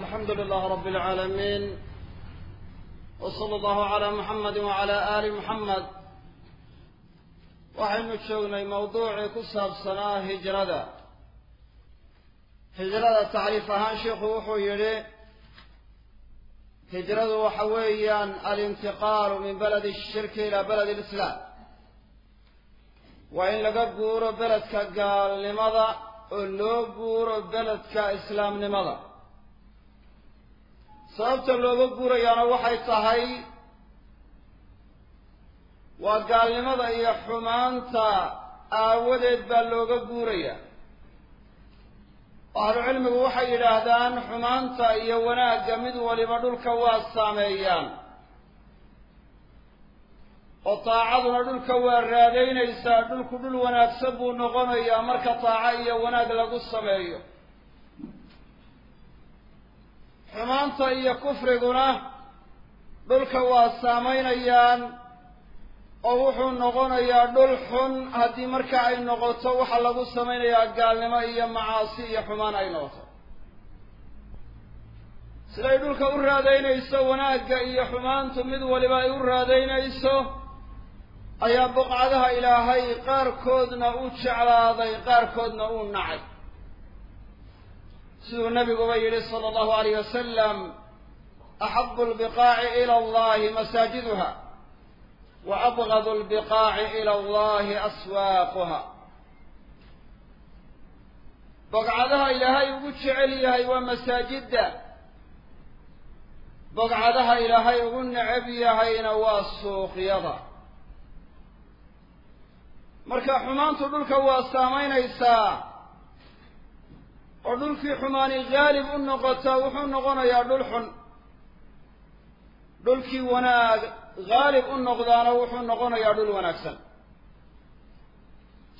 الحمد لله رب العالمين وصلى الله على محمد وعلى آل محمد waxaynu joognay mawduucii ku saabsanaa hijrada hijrada tacriif ahaan sheikhu wuxuu yidhi hijradu waxa weeyaan alintiqaalu min baladi shirki ilaa baladi lislaam waa in laga guuro beledka gaalnimada oo loo guuro beledka islaamnimada sababta looga guurayaana waxay tahay waa gaalnimada iyo xumaanta aawadeed baa looga guurayaa ahlucilmigu waxay yidhaahdaan xumaanta iyo wanaagga mid waliba dhulka waa saameeyaan. Oo taacaduna dhulka waa raadaynaysaa dhulku dhul wanaagsan buu noqonayaa marka taaco iyo wanaag lagu sameeyo xumaanta iyo kufriguna dhulka waa saamaynayaan oo wuxuu noqonayaa dhul xun haddii marka ay noqoto waxaa lagu samaynayaa gaalnimo iyo macaasi iyo xumaan ay noqoto. Siday dhulka u raadaynayso wanaagga iyo xumaantu mid waliba ay u raadaynayso ayaa boqcadaha ilaahay qaarkoodna u jeclaaday qaarkoodna uu nacay siduu nabiguba yidhi sala allahu alayh wasalam axabu lbiqaaci ila allahi masaajiduha wa abgadu lbiqaaci ila allahi aswaaquha. Bogcadaha ilaahay ugu jecel yahay waa masaajidda. Bogcadaha ilaahay ugu necab yahayna waa suuqyada. Marka xumaantu dhulka waa saamaynaysaa oo dhulkii xumaani haalib u noqotaa wuxuu noqonayaa dhul xun. Dhulkii wanaag haalib u noqdaana wuxuu noqonayaa dhul wanaagsan.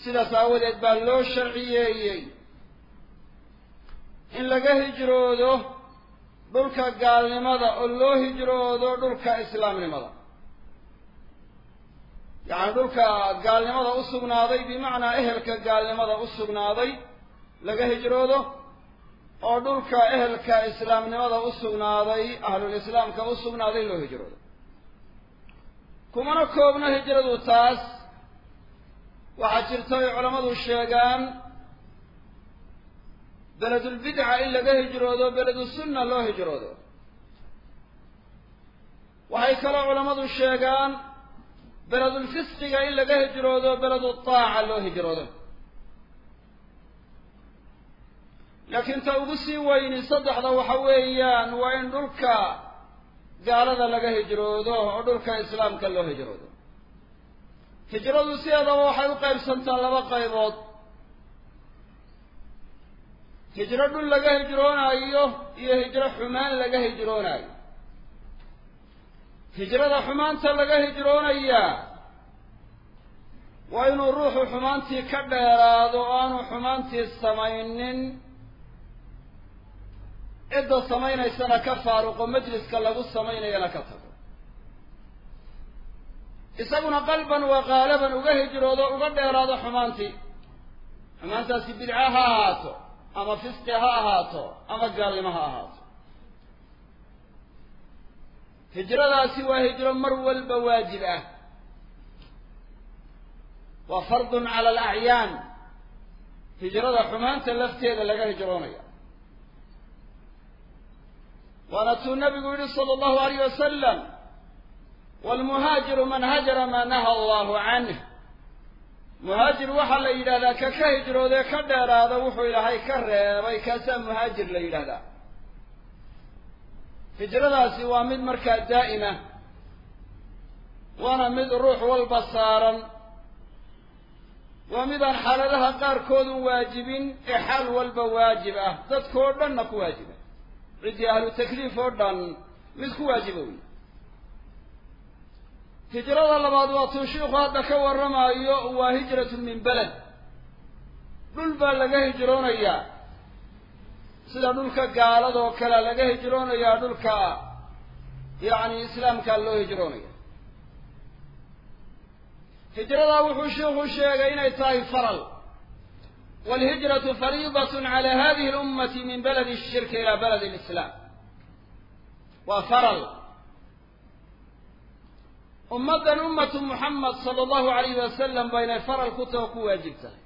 Sidaas aawadeed baa loo sharciyeeyey. In laga hijroodo dhulka gaalnimada oo loo hijroodo dhulka islaamnimada. Yacani dhulka gaalnimada u sugnaaday bimacnaa ehelka gaalnimada u sugnaaday laga hijroodo oo dhulka ehelka islaamnimada u sugnaaday ahlulislaamka u sugnaaday loo hijroodo. Kumana koobno hijradu taas waxaa jirta ay culammadu sheegaan beledulbidca in laga hijroodo beledusunna loo hijroodo. Waxay kaloo culammadu sheegaan beledulfisqiga in laga hijroodo beledu taaca loo hijroodo laakiin ta ugu sii weyni saddexda waxa weeyaan waa in dhulka gaalada laga hijroodo oo dhulka islaamka loo hijroodo. Hijradu sideedaba waxay u qaybsantaa laba qaybood. Hijro dhul laga hijroonaayo iyo hijro xumaan laga hijroonaayo. Hijrada xumaanta laga hijroonayaa waa inuu ruuxu xumaantii ka dheeraado oo aanu xumaantii samaynin cidda samaynaysana ka faaruqo majliska lagu samaynayana ka tago. Isaguna qalban waa qaalaban uga hijroodo uga dheeraado xumaantii. Xumaantaasi bidca ha ahaato ama fisqi ha ahaato ama gaalnimo ha ahaato. Hijradaasi waa hijro mar walba waajib ah. Waa fardun cala alacyaan hijrada xumaanta lafteeda laga hijroonaya waana tuu nabigu yihi sala allahu alayh wasalam waalmuhaajiru man hajara maa naha allahu canh muhaajir waxaa la yidhahdaa ka ka hijroodee ka dheeraada wuxuu ilaahay ka reebay kaasaa muhaajir la yidhahdaa. Hijradaasi waa mid markaa daa'ima waana mid ruux walba saaran waa midaan xaaladaha qaarkoodun waajibin ee xaal walba waajib ah dadkoo dhanna ku waajiba ciddii ahlu takliif oo dhan mid ku waajiba wey hijrada labaad waa tuu shiiku hadda ka warramaayo waa hijratun min beled dhul baa laga hijroonayaa sida dhulka gaaladoo kale laga hijroonayaa dhulka yacni islaamkaa loo hijroonaya hijradaa wuxuu sheikhu sheegay inay tahay faral fariidatun cala hadihi alummati min baladi ashirki ila baladi alislaam waa faral ummaddan ummatu muxamed sala allahu alayhi wasalam baynay faral ku taho ku waajib tahay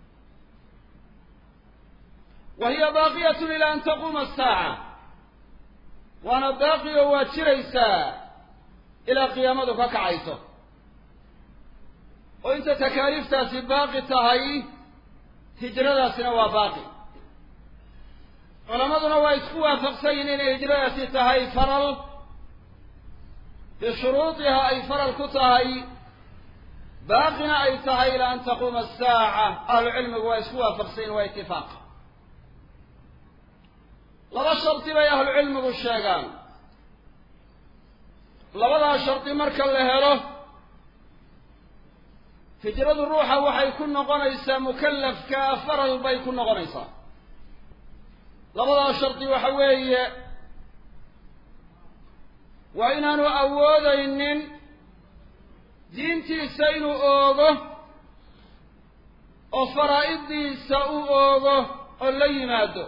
wa hiya baaqiyatun ila an taquuma asaaca waana baaqi oo waa jiraysaa ilaa qiyaamadu ka kacayso oo inta takaaliiftaasi baaqi tahay hijradaasina waa baaqi. Culammaduna waa isku waafaqsan yihiin inay hijradaasi tahay faral bishuruudiha ay faral ku tahay baaqina ay tahay ilaa an taquuma asaaca ahlucilmigu waa isku waafaqsan yihiin waa itifaaq laba shardi bay ahlucilmigu sheegaan. Labadaa shardi marka la helo hijradu ruuxa waxay ku noqonaysaa mukallafka faral bay ku noqonaysaa. Labadaa shardi waxa weeye waa inaanu awoodaynin diintiisa inuu oogo oo faraa'iddiisa u oogo oo la yimaado.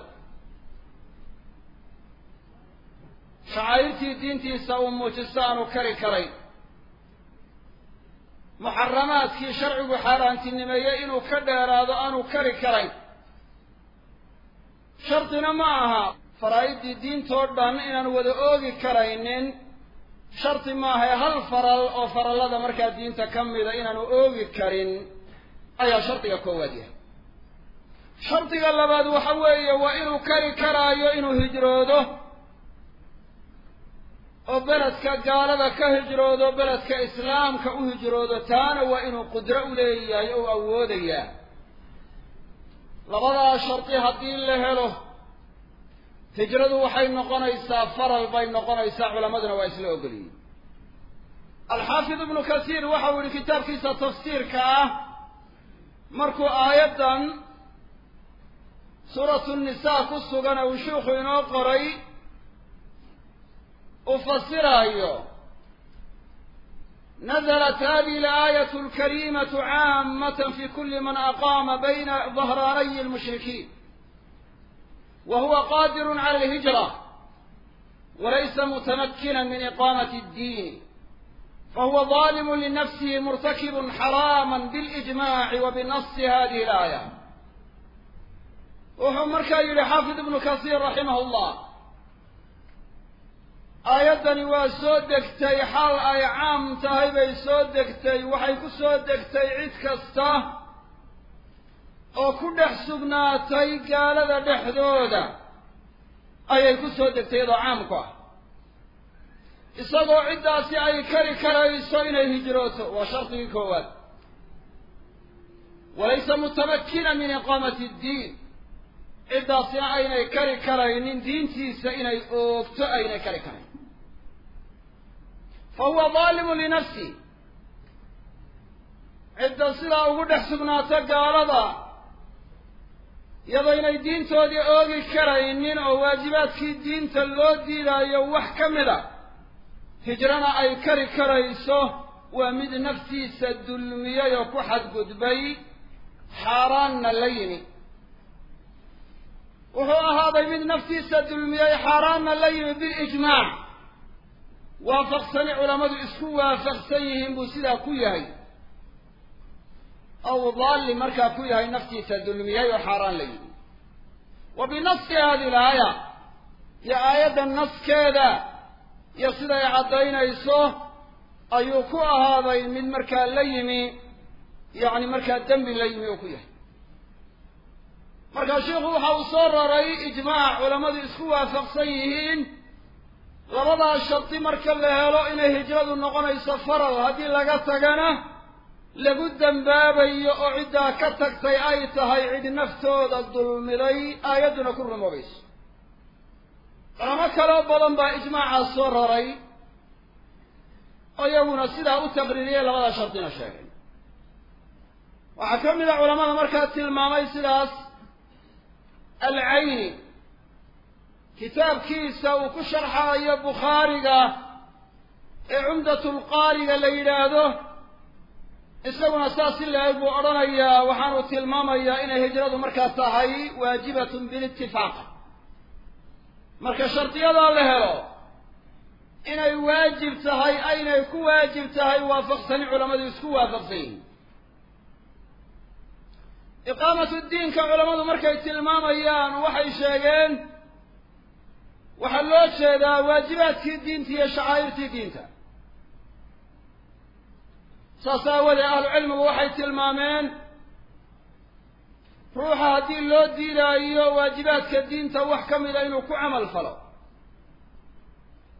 Shacaa'irtii diintiisa uu muujisto aanu kari karayn muxaramaadkii sharcigu xaaraantinimeeyey inuu ka dheeraado aanu kari karayn. Shardina ma aha faraa'idii diintoo dhan inaanu wada oogi karaynin. Shardi maahae hal faral oo farallada markaa diinta ka mida inaanu oogi karin ayaa shardiga koowaad yahay. Shardiga labaad waxa weeye waa inuu kari karaayo inuu hijroodo oo beledka gaalada ka hijroodo beledka islaamka u hijroodo taana waa inuu qudro u leeyahay oo awoodayaa. Labadaa shardi haddii la helo hijradu waxay noqonaysaa faral bay noqonaysaa culammaduna waa isla ogolyihin alxaafid ibnu kasiir waxau yihi kitaabkiisa tafsiirka ah markuu aayaddan suuratu nisaa ku sugan uu sheikhu inoo qoray uu fasiraayo naزlat hadihi اlآayaة اlkarimaة caamaة fi kuli man aqama bayna ظahraanay اlmushrikiin wa huwa qadir clى اlhijrة walaysa mutamakina min iqamaة الdiin fahuwa ظalim linafsihi murtakib xaraama bاlإجmac wa bnasi hadihi اlآayة wuxuu markaa yihi xaafid ibnu kasiir raximah اllah aayaddani waa soo degtay xal ay caam tahay bay soo degtay waxay ku soo degtay cid kasta oo ku dhex sugnaatay gaalada dhexdooda. Ayay ku soo degtay iyadoo caamku ah. Isagoo ciddaasi ay kari karayso inay hijrooto waa shardigii koowaad. Walaysa mutamakina min iqaamati ddiin ciddaasina aynay kari karaynin diintiisa inay oogto aynay kari karayn fa huwa daalimun linafsi cidda sidaa ugu dhex sugnaato gaalada iyadaynay diintoodii oogi karaynin oo waajibaadkii diinta loo diidaayo wax ka mid a hijrana ay kari karayso waa mid naftiisa dulmiyey oo ku xadgudbay xaaraanna la yimi wuxuu ahaaday mid naftiisa dulmiyey xaaraanna la yimi bilijmaac waafaqsani culammadu isku waafaqsan yihiin buu sidaa ku yahay. Aw daalli markaa ku yahay naftiisa dulmiyey oo xaaraan la yimi wa binasi hadi laaya iyo aayadda naskeeda iyo siday caddaynayso ayuu ku ahaaday mid markaa la yimi yacni markaa dembi la yimi oo ku yahay. Markaa sheikhu waxa uu soo raray ijmaac culammadu isku waafaqsan yihiin labadaa shardi marka la helo inay hijradu noqonayso faral haddii laga tagana lagu dembaabayo oo ciddaa ka tagtay ay tahay cid naftooda dulmiday aayadduna ku rumoobayso. Culamo kaloo badan baa ijmaacaas soo raray oo iyaguna sidaa u taqriiriyey labadaa shardina sheegay. Waxaa ka mid a culamada markaa tilmaamay sidaas alcayni kitaabkiisa uu ku sharxaayo bukhaariga ee cumdatulqaariga la yidhaahdo isaguna saas si buu odhanayaa waxaanu tilmaamayaa inay hijradu markaa tahay waajibatun bilitifaaq marka shardiyadaa la helo inay waajib tahay aynay ku waajib tahay waafaqsani culammadu isku waafaqsan yihiin iqaamatu diinka culammadu markay tilmaamayaan waxay sheegeen waxaa loo jeedaa waajibaadkii diinta iyo shacaa'irtii diinta. Saas aawadee ahlucilmigu waxay tilmaameen ruuxa haddii loo diidaayo waajibaadka diinta wax ka mida inuu ku camal falo.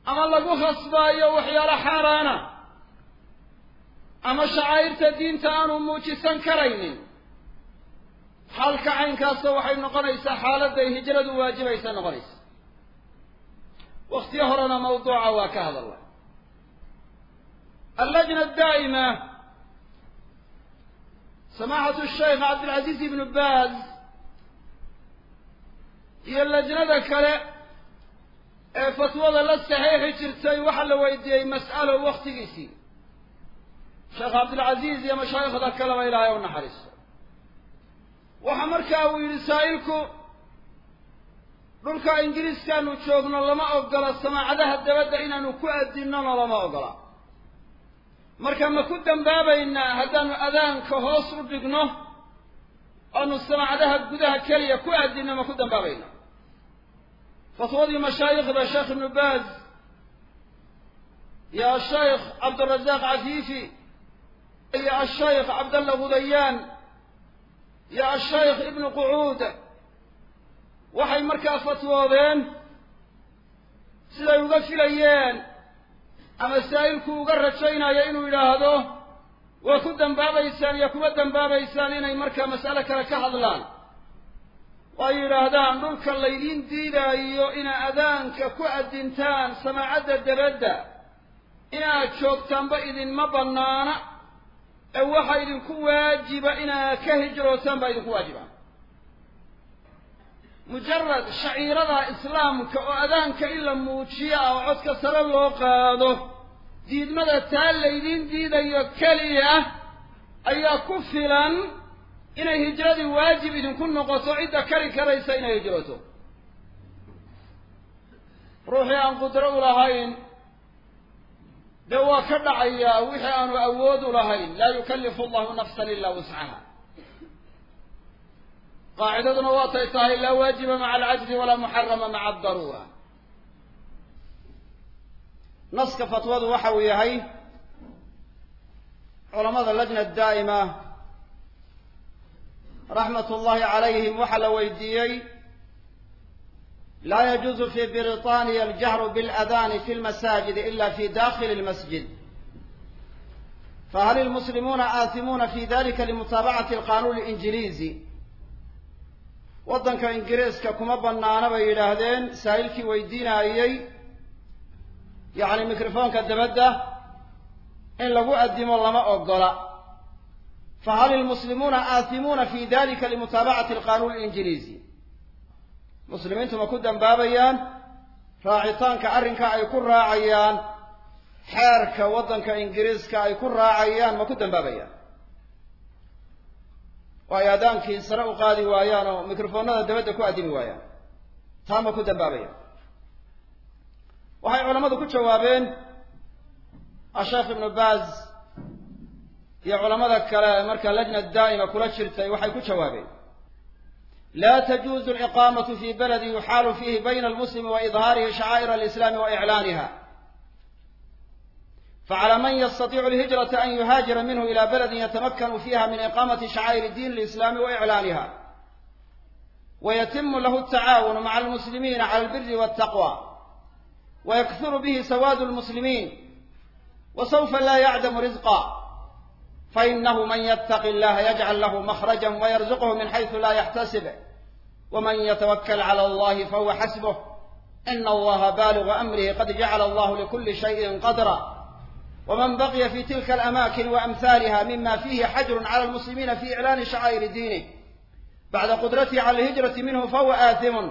Ama lagu khasbaayo waxyaalo xaaraana. Ama shacaa'irta diinta aanu muujisan karaynin. Xaalka caynkaasa waxay noqonaysaa xaaladday hijradu waajibaysa noqonaysa waktiyo horena mawduuca waa ka hadalla allajna daa'ima samaxatu sheikh cabdilcaziiz ibnu baaz iyo lajnada kale ee fatwada la saxiixi jirtay waxaa la weydiiyey mas'alo waktigiisii sheekh cabdilcaziiz iyo mashaayikhda kaleba ilaahay u naxariiso waxa markaa uu yidhi saa'ilku dhulka ingiriiskaanu joogno lama ogola samaacadaha dabadda inaanu ku adinnona lama ogola. Marka ma ku dambaabaynaa haddaanu adaanka hoos u dhigno oanu samaacadaha gudaha keliya ku adinno ma ku dambaabaynaa. Fatwadii mashaayikhda sheekh ibnu baaz iyo ashaykh cabdirazaaq cafiifi iyo ashaykh cabdalla gudayaan iyo ashaykh ibnu qucuud waxay markaa fatwoodeen siday uga filayeen ama saa'ilku uga rajaynayo inuu yidhaahdo waa ku dambaabaysaan iyo kuma dambaabaysaan inay markaa mas'ale kale ka hadlaan. Oo ay yidhaahdaan dhulka laydiin diidaayo inaa adaanka ku adintaan samaacadda dabadda. Inaad joogtaanba idinma bannaana ee waxa idinku waajiba inaad ka hijrootaan baa idinku waajiba mujarad shaciirada islaamka oo adaanka in la muujiyo ah oo codka sare loo qaado diidmada taa laydiin diidayo keliya ayaa ku filan inay hijradii waajib idinku noqoto cidda kari karaysa inay hijrooto ruuxii aan qudro u lahayn dee waa ka dhacayaa wixii aanu awood u lahayn. Laa yukallifu allahu nafsan ilaa wuscaha qaacidaduna waa tay tahay laa waajiba maca alcajzi walaa muxarama maca adaruura naska fatwadu waxa uu yahay culamada lajna daa'ima raxmat ullahi calayhim waxaa la weydiiyey laa yajuuzu fi britaniya aljahru biاladaani fi lmasaajidi ila fi dakili lmasjid fahal ilmuslimuuna aasimuuna fi dalika limutaabacati alqanuun linjiliizi waddanka ingiriiska kuma bannaana bay yidhaahdeen. Saa'ilkii weydiinaayey yacni mikrofoonka dabadda in lagu addimo lama ogola fahal ilmuslimuuna aasimuuna fi dalika limutaabacati alqanuun alinjiliizi muslimiintu ma ku dambaabayaan raacitaanka arrinka ay ku raacayaan xeerka waddanka ingiriiska ay ku raacayaan ma ku dambaabayaan oo ay aadaankii sare u qaadi waayaan oo mikrofoonada dabadda ku addimi waayaan taa ma ku dambaabayaan waxay culammadu ku jawaabeen asheekh ibnu baaz iyo culamada kale markaa lajna daa'ima kula jirtay waxay ku jawaabeen laa tajuuzu aliqaamatu fi baladi yuxaalu fiihi bayna almuslimi wa idhaarihi shacaa'ir alislaami wa iclaaniha فعلى من يستطيع الهجرة أن يهاجر منه إلى بلد يتمكن فيها من إقامة شعائر دين الإسلام وإعلانها ويتم له التعاون مع المسلمين على البر والتقوى ويكثر به سواد المسلمين وسوف لا يعدم رزقا فإنه من يتق الله يجعل له مخرجا ويرزقه من حيث لا يحتسب ومن يتوكل على الله فهو حسبه إن الله بالغ أمره قد جعل الله لكل شيء قدرا ومن بقي في تلك الأماكن وأمثالها مما فيه حجر على المسلمين في إعلان شعائر دينه بعد قدرته على الهجرة منه فهو آثم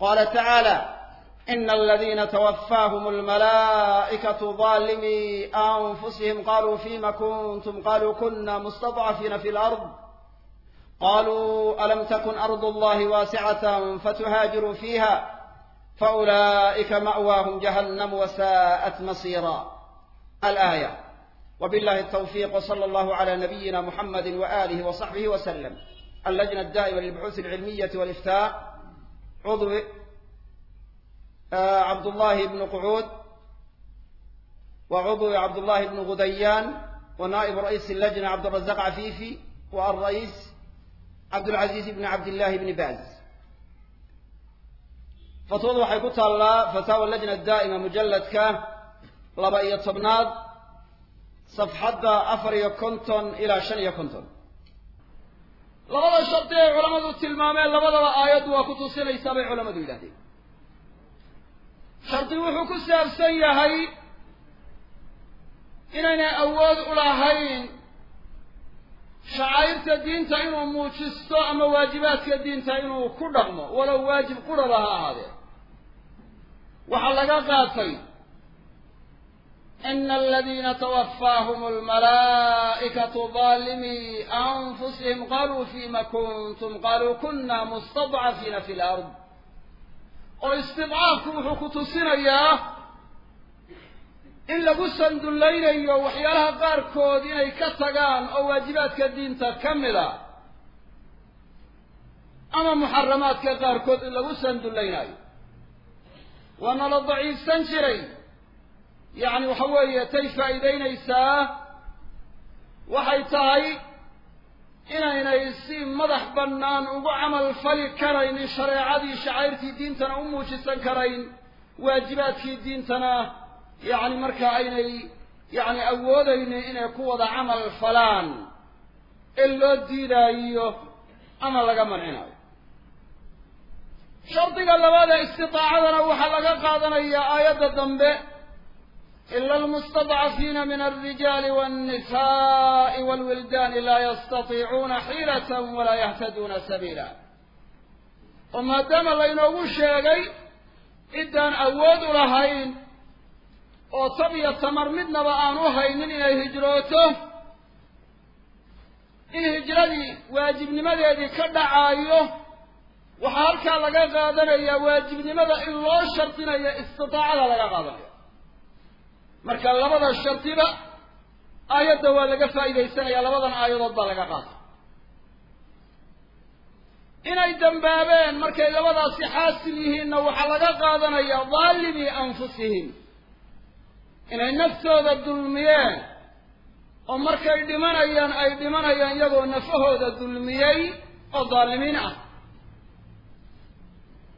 قال تعالى إن الذين توفاهم الملائكة ظالمي أنفسهم قالوا فيم كنتم قالوا كنا مستضعفين في الأرض قالوا ألم تكن أرض الله واسعة فتهاجروا فيها فأولئك مأواهم جهنم وساءت مصيرا الآية وبالله التوفيق وصلى الله على نبينا محمد وآله وصحبه وسلم اللجنة الدائمة للبحوث العلمية والإفتاء عضو عبد الله بن قعود وعضو عبد الله بن غديان ونائب رئيس اللجنة عبد الرزاق عفيفي والرئيس عبد العزيز بن عبد الله بن باز fatwadu waxay ku taallaa fataawa lajna daa'ima mujalladka laba iyo tobnaad safxadda afar iyo konton ilaa shan iyo konton labada shardi ay culammadu tilmaameen labadaba aayaddu waa ku tusinaysaa bay culammadu yidhahdeen shardi wuxuu ku saabsan yahay inaynay awood u lahayn shacaa'irta diinta inuu muujisto ama waajibaadka diinta inuu ku dhaqmo walow waajib quraba ha ahaadee. Waxaa laga qaatay ina aladiina twafaahum almalaa'ikatu daalimii anfusihim qaluu fima kuntum qaluu kuna mustadcafiina fi lard oo istidcaafku wuxuu ku tusinayaa in lagu sandullaynayo waxyaalaha qaarkood inay ka tagaan oo waajibaadka diinta ka mid a ama muxaramaadka qaarkood in lagu sandullaynayo waana la daciifsan jiray yacni waxa weeye tay faa'iidaynaysaa waxay tahay inaynay si madax bannaan ugu camal fali karaynin shareecadii shacairtii diintana u muujisan karayn waajibaadkii diintana yacni markaa aynay yacni awoodaynin inay ku wada camal falaan ee loo diidaayo ama laga mancinayo. Shardiga labaad ee istidaacadana waxaa laga qaadanayaa aayadda dambe min alrijaali walnisa'i walwildaani laa yastatiicuuna xiilatan walaa yahtaduuna sabiila oo maadaama laynoogu sheegay ciddaan awood u lahayn oo tab iyo tamar midnaba aan u haynin inay hijrooto in hijradii waajibnimadeedii ka dhacaayo waxaa halkaa laga qaadanayaa waajibnimada in loo shardinayo istidaacada laga qaadanaya marka labada shardiba aayadda waa laga faa'iidaysanaya labadan aayadood baa laga qaata. Inay dambaabeen markay labadaasi xaasil yihiinna waxaa laga qaadanayaa daalimii anfusihim. Inay naftooda dulmiyeen oo markay dhimanayaan ay dhimanayaan iyagoo nafahooda dulmiyey oo daalimiin ah.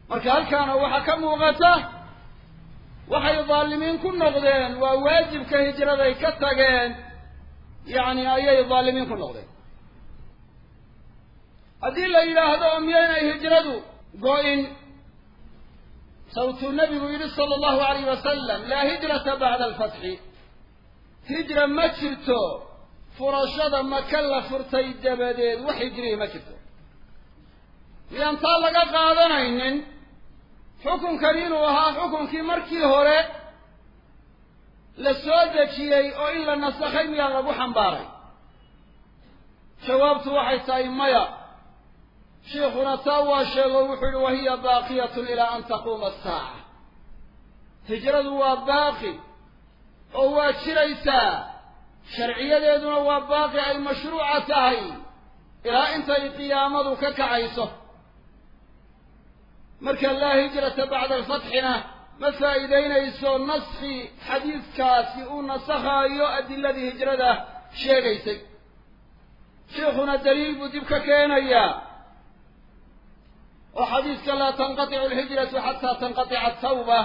Marka halkaana waxaa ka muuqata waxay daalimiin ku noqdeen. Waa waajibka hijraday ka tageen. Yacni ayay daalimiin ku noqdeen. Haddii la yidhaahdo miyaynay hijradu go-in. Sawtuu nabigu yidhi sala allahu alayh wasalam laa hijrata bacda alfatxi hijra ma jirto. Furashada maka la furtay dabadeed wax hijrihi ma jirto. Miyaan taa laga qaadanaynin xukunkani inuu ahaa xukunkii markii hore la soo dejiyey oo in la nasakhay miyaa lagu xambaaray. Jawaabtu waxay tahay maya shiikhuna taa waa sheego wuxuu yihi wahiya baaqiyatun ilaa an taquuma asaaca hijradu waa baaqi oo waa jiraysaa. Sharciyadeeduna waa baaqi ay mashruuca tahay. Ilaa intay qiyaamadu ka kacayso marka laa hijrata bacda alfatxina ma faa'iidaynayso naskhi xadiidkaasi uu nasakhaayo adiladii hijrada sheegaysay. Shiikhuna daliil buu dib ka keenayaa oo xadiidka laa tanqaticu alhijratu xataa tanqatica atawba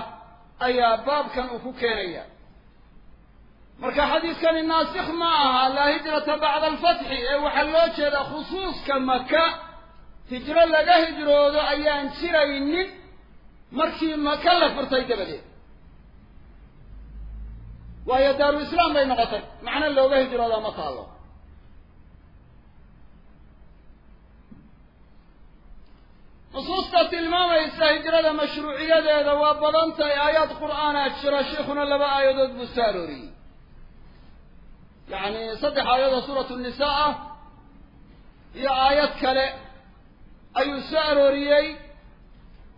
ayaa baabkan uu ku keenaya. Marka xadiidkani naasikh ma aha laa hijrata bacda alfatxi ee waxaa loo jeedaa khusuuska maka hijro laga hijroodo ayaan jiraynin markii maka la furtay dabadeed. Waayo daaru islaam bay noqotay. Macno looga hijroodaa ma taalo. Nusuusta tilmaamaysa hijrada mashruuciyadeeda waa badan tahay aayaad qur'aanaa jira sheikhuna laba aayadood buu soo arooriyey yacni saddex aayadoo suuratu nisaa ah iyo aayad kale ayuu soo arooriyey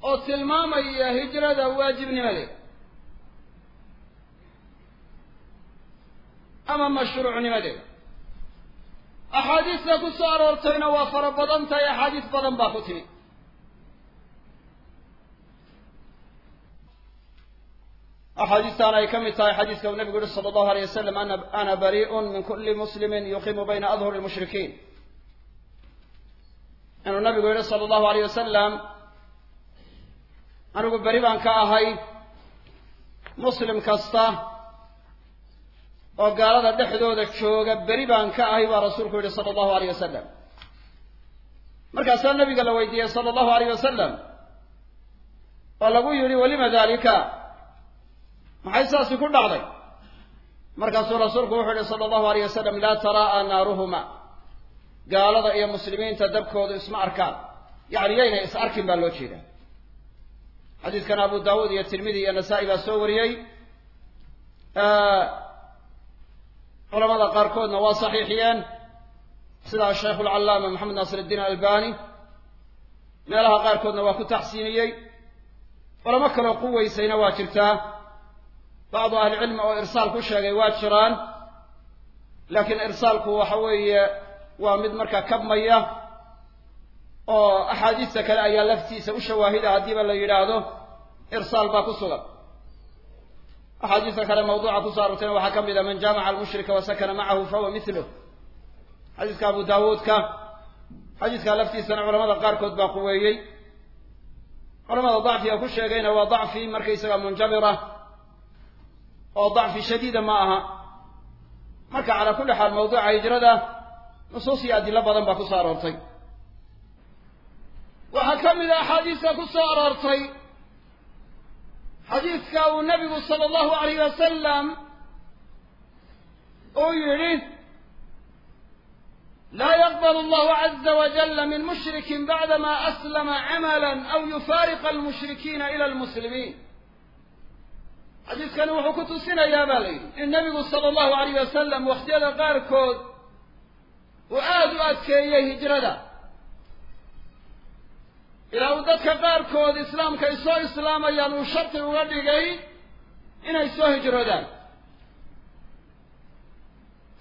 oo tilmaamaya hijrada waajibnimadeeda ama mashruucnimadeeda axaadiista ku soo aroortayna waa fara badan tahay axaadiis badan baa ku timi. Axaadiistaan ay ka mid tahay xadiiska uu nabigu yihi sala allahu alayh wasalam ana bari'un min kulli muslimin yuqimu bayna adhuri lmushrikiin inuu nabigu yihi sala allahu alayh wasalam anigu beri baan ka ahay muslim kasta oo gaalada dhexdooda jooga beri baan ka ahay baa rasuulku yihi sala allahu alayh wasalam markaasaa nabiga la weydiiyey sala allahu alayh wasalam oo lagu yidhi walima dalika maxay saasi ku dhacday? Markaasuu rasuulku wuxuu yihi sala allahu alayh wasalam laa taraa'a naaruhuma gaalada iyo muslimiinta dabkoodu isma arkaan. Yacni yaynay is arkin baa loo jeedaa. Xadiidkan abu daawuud iyo tirmidi iyo nasaa-i baa soo wariyey. Culamada qaarkoodna waa saxiixiyeen. Sida asheikhu alcallaama maxamed naasir iddiin albani meelaha qaarkoodna waa ku taxsiiniyey. Culamo kaloo quweysayna waa jirtaa. Bacdu ahlicilmi oo irsaal ku sheegay waa jiraan. Laakiin irsaalku waxa weeye waa mid markaa kabmaya oo axaadiista kale ayaa laftiisa u shawaahida haddiiba la yidhaahdo irsaal baa ku sugan. Axaadiista kale mawduuca kuso arortayna waxaa ka mid a man jaamaca almushrika wa sakana macahu fahuwa miluh xadiiska abu daawuudka xadiiskaa laftiisana culamada qaarkood baa quweeyey. Culamada dacfiga ku sheegayna waa dacfi markaysaga munjabira oo dacfi shadiida ma aha. Marka calaa kulli xaal mawduuca hijrada nusuus iyo adilo badan baa ku soo aroortay. Waxaa ka mid a axaadiista ku soo aroortay. Xadiidka uu nabigu sala allahu alayh wasalam uu yidhi laa yaqbal allahu caza wajalla min mushrikin bacdama aslama camala aw yufaariqa almushrikiina ila almuslimiin. Xadiiskani wuxuu ku tusinayaa baa la yidhi in nebigu sala allahu alayh wasalam wakhtiyada qaarkood uu aada u adkeeyey hijrada. Ilaa uu dadka qaarkood islaamka ay soo islaamayaan uu shardi uga dhigay inay soo hijroodaan.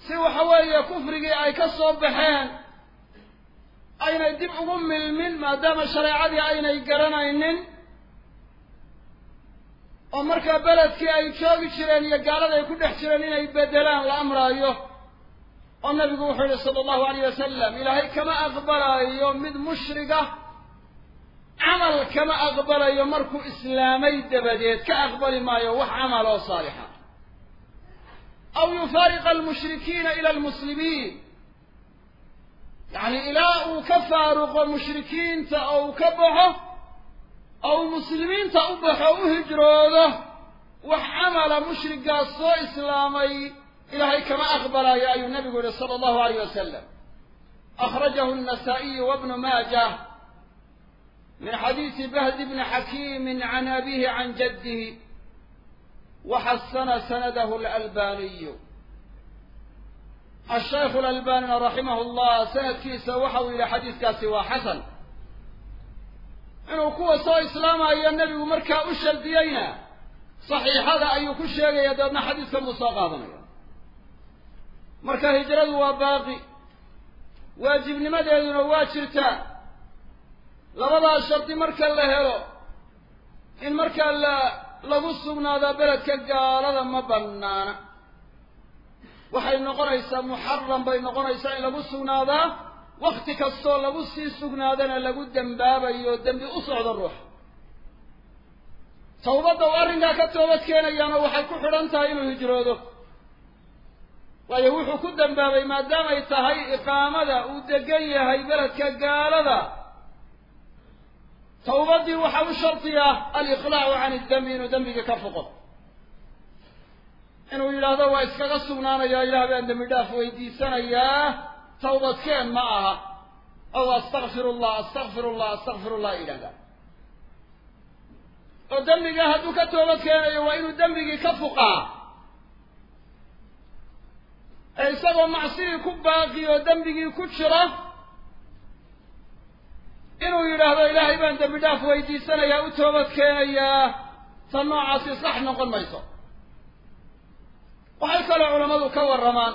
Si waxa weeye kufrigii ay ka soo baxeen aynay dib ugu milmin maadaama shareecadii aynay garanaynin oo markaa beledkii ay joogi jireen iyo gaalada ay ku dhex jireen inay beddelaan la amraayo oo nabigu wuxuu yihi sala allahu alayh wasalam ilaahay kama aqbalaayo mid mushriga camal kama aqbalayo markuu islaamay dabadeed ka aqbali maayo wax camal oo saalixa aw yufaariqa almushrikiina ila almuslimiin. Yacni ilaa uu ka faaruqo mushrikiinta oo uu ka baxo oo uu muslimiinta u baxo u hijroodo wax camala mushrigaas soo islaamay ilaahay kama aqbalayo ayuu nabigu yihi sala allahu alayh wasalam akhrajahu annasaa-iyu wabnu maajah min xadiisi bahdi bni xakiimin can abiihi can jaddihi waxasana sanadahu alalbaaniyu ashaykhu alalbaanina raximahu llah sanadkiisa waxau yidhi xadiiskaasi waa xasan. Inuu kuwa soo islaamayo nebigu markaa u shardiyeyna saxiixada ayuu ku sheegaya dabeedna xadiiska buu soo qaadanaya marka hijradu waa baaqi. Waajibnimadeeduna waa jirtaa labadaas shardi marka la helo in markaa la lagu sugnaadaa beledka gaalada ma bannaana. Waxay noqonaysaa muxaram bay noqonaysaa in lagu sugnaadaa wakti kastoo lagu sii sugnaadana lagu dembaabayo dembi u socdo ruux. Tawbadda uu arrinkaa ka toobad keenayaana waxay ku xidhan tahay inuu hijroodo waayo wuxuu ku dembaabay maadaamay tahay iqaamada uu degan yahay beledka gaalada. Tawbaddii waxaa u shardiya aliqlaacu can iddembi inuu dembigii ka foqo inuu yidhaahdo waa iskaga sugnaanayaa ilaah baan dembi dhaaf weydiisanayaa. Tawbadkeen ma aha. Ow astakfir llah astakfir llah astakfir llah yidhahdaa oo dembiga hadduu ka toobad keenayo waa inuu dembigii ka fuqaa ee isagoo macsidii ku baaqi oo dembigii ku jira inuu yidhaahdo ilaahay baan dembi dhaaf weydiisanayaa u toobad keenayaa tan noocaasi sax noqon mayso. Waxay kaloo culammadu ka warramaan.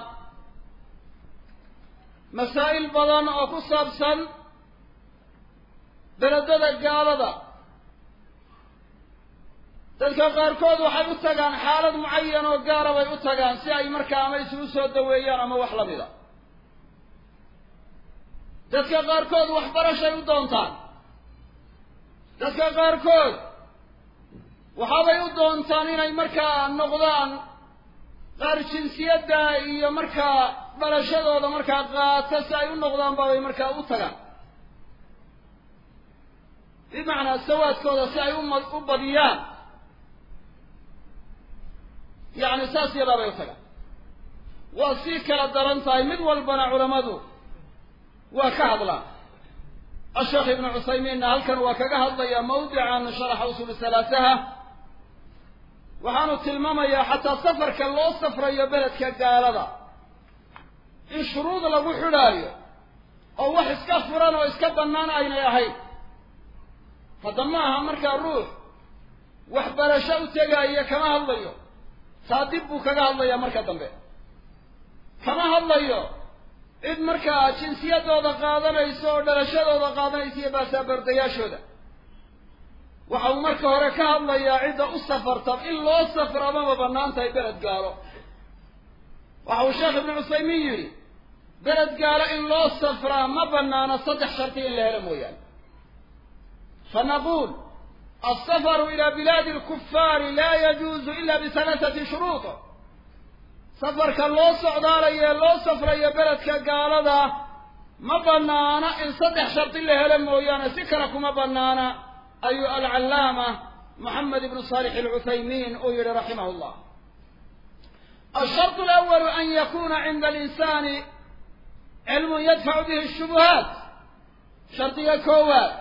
Masaa'il badan oo ku saabsan beledada gaalada dadka qaarkood waxay u tagaan xaalad mucayan oo gaara bay u tagaan si ay markaa ama isugu soo daweeyaan ama wax lamida dadka qaarkood waxbarashay u doontaan. Dadka qaarkood waxaabay u doontaan inay markaa noqdaan qaar jinsiyadda iyo markaa dhalashadooda markaa qaata si ay u noqdaan baabay markaa u tagaan. Bimacnaa sawaadkooda si ay uma u badiyaan yacni saas yadaabay u tagaan waa sii kala daran tahay mid walbana culammadu waa ka hadlaan asheekh ibnu cuthaymiinna halkan waa kaga hadlaya mawdican sharaxa usul salaasaha waxaanu tilmaamayaa xataa safarka loo safrayo beledka gaalada in shuruud lagu xidhaayo oo wax iska furan oo iska bannaan aynay ahayn hadda ma aha markaa ruux waxbarasho u tegaayo kama hadlayo taa dib buu kaga hadlayaa marka dambe. Kama hadlayo? Cid markaa jinsiyadooda qaadanayso oo dhalashadooda qaadanaysa iyo baasaabardayaashooda waxa uu marka hore ka hadlayaa cidda u safarta in loo safro amaba bannaan tahay beled gaalo. Waxa uu sheekh ibnu cuthaymiin yidhi beled gaalo in loo safraa ma bannaano saddex sharti in la helo mooyaane. Fa alsafaru ilaa bilaadi alkufaari laa yajuuzu ila bihalaathati shuruud safarka loo socdaalayo ee loo safrayo beledka gaalada ma bannaana in saddex sharti la helo mooyaane si kale kuma bannaana ayuu alcallaama moxamed ibnu saalix alcuthaymiin uu yihi raximah llah alsharط alawalu an yakuna cinda alinsani cilmun yadfacu bihi shubuhaat shardiga koowaad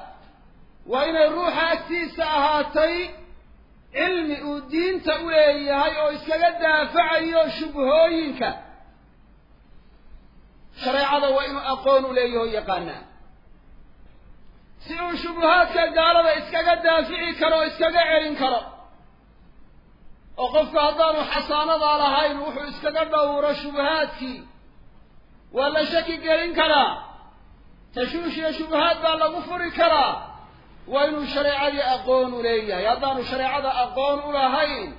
waa inay ruuxa agtiisa ahaatay cilmi uu diinta u leeyahay oo iskaga daafacayo shubhooyinka shareecada waa inuu aqoon u leeyaho yaqaanaa si uu shubuhaadka gaalada iskaga daafici karo oo iskaga celin karo oo qofku haddaanu xasaanadaa lahayn wuxuu iskaga dhowro shubuhaadkii waa la shaki gelin karaa. Tashuush iyo shubuhaad baa lagu furi karaa waa inuu shareecadii aqoon u leeyahay. Haddaanu shareecada aqoon u lahayn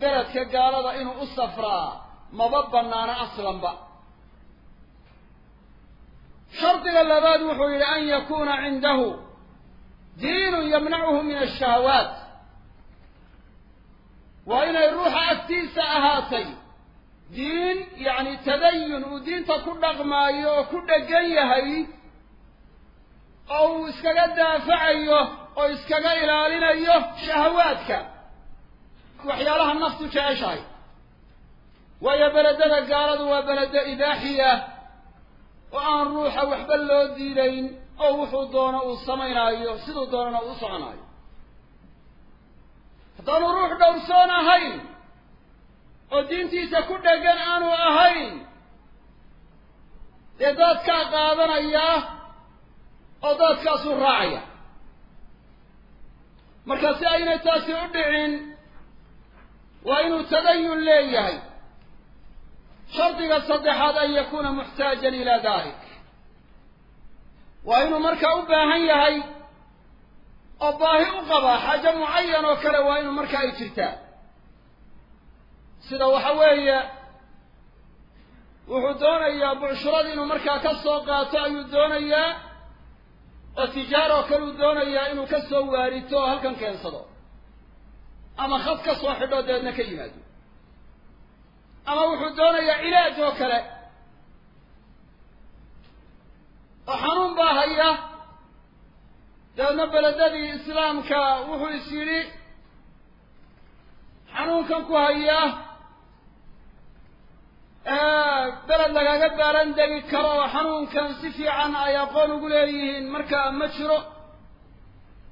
beledka gaalada inuu u safraa maba bannaano aslanba. Shardiga labaad wuxuu yidhi an yakuuna cindahu diinun yamnacuhu min ashahawaat waa inay ruuxa agtiisa ahaatay. Diin yacni tadayun uu diinta ku dhaqmaayo oo ku dhegan yahay oo uu iskaga daafacayo oo iskaga ilaalinayo shahawaadka. Waxyaalaha naftu jeceshahay. Waayo beledada gaaladu waa beledo ibaaxiya oo aan ruuxa waxba loo diidayn oo wuxuu doono uu samaynaayo siduu doonana uu soconaayo. Haddaanu ruux dhowrsoon ahayn oo diintiisa ku dhegan aanu ahayn dee daadkaa qaadanayaa oo daadkaasuu raacaya. Marka si aynay taasi u dhicin waa inuu tadayun leeyahay. Shardiga saddexaad an yakuuna muxtaajan ilaa dalik waa inuu markaa u baahan yahay oo baahi u qabaa xaajo mucayan oo kale waa inuu markaa ay jirtaa. Sida waxa weeye wuxuu doonayaa bucshuradii inuu markaa ka soo qaato ayuu doonayaa oo tijaaro oo kale uu doonayaa inuu ka soo waarito oo halkan keensado. Ama khad ka soo xidho dabeedna ka yimaado. Ama wuxuu doonayaa cilaaj oo kale. Oo xanuun baa haya. Dabeedna beledadii islaamka wuxuu is yidhi xanuunkan ku haya beled lagaga baaran degi karo oo xanuunkan si fiican ay aqoon ugu leeyihiin. Markaa ma jiro.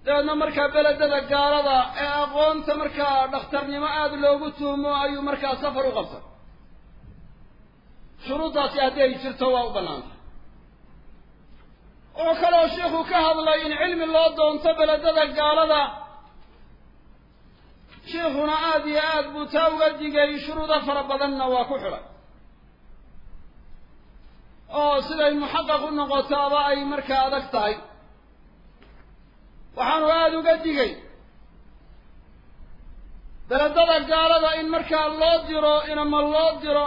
Dabeedna markaa beledada gaalada ee aqoonta markaa dhakhtarnimo aada loogu tuhmo ayuu markaa safar u qabtay shuruuddaasi haddii ay jirto waa u bannaantay. Oo kaleo sheikhu ka hadlay in cilmi loo doonto beledada gaalada shiikhuna aada iyo aad buu taa uga digay shuruudo fara badanna waa ku xidhay oo siday muxaqaq u noqotaaba ay markaa adag tahay. Waxaanu aada uga digay beledada gaalada in markaa loo diro inama loo diro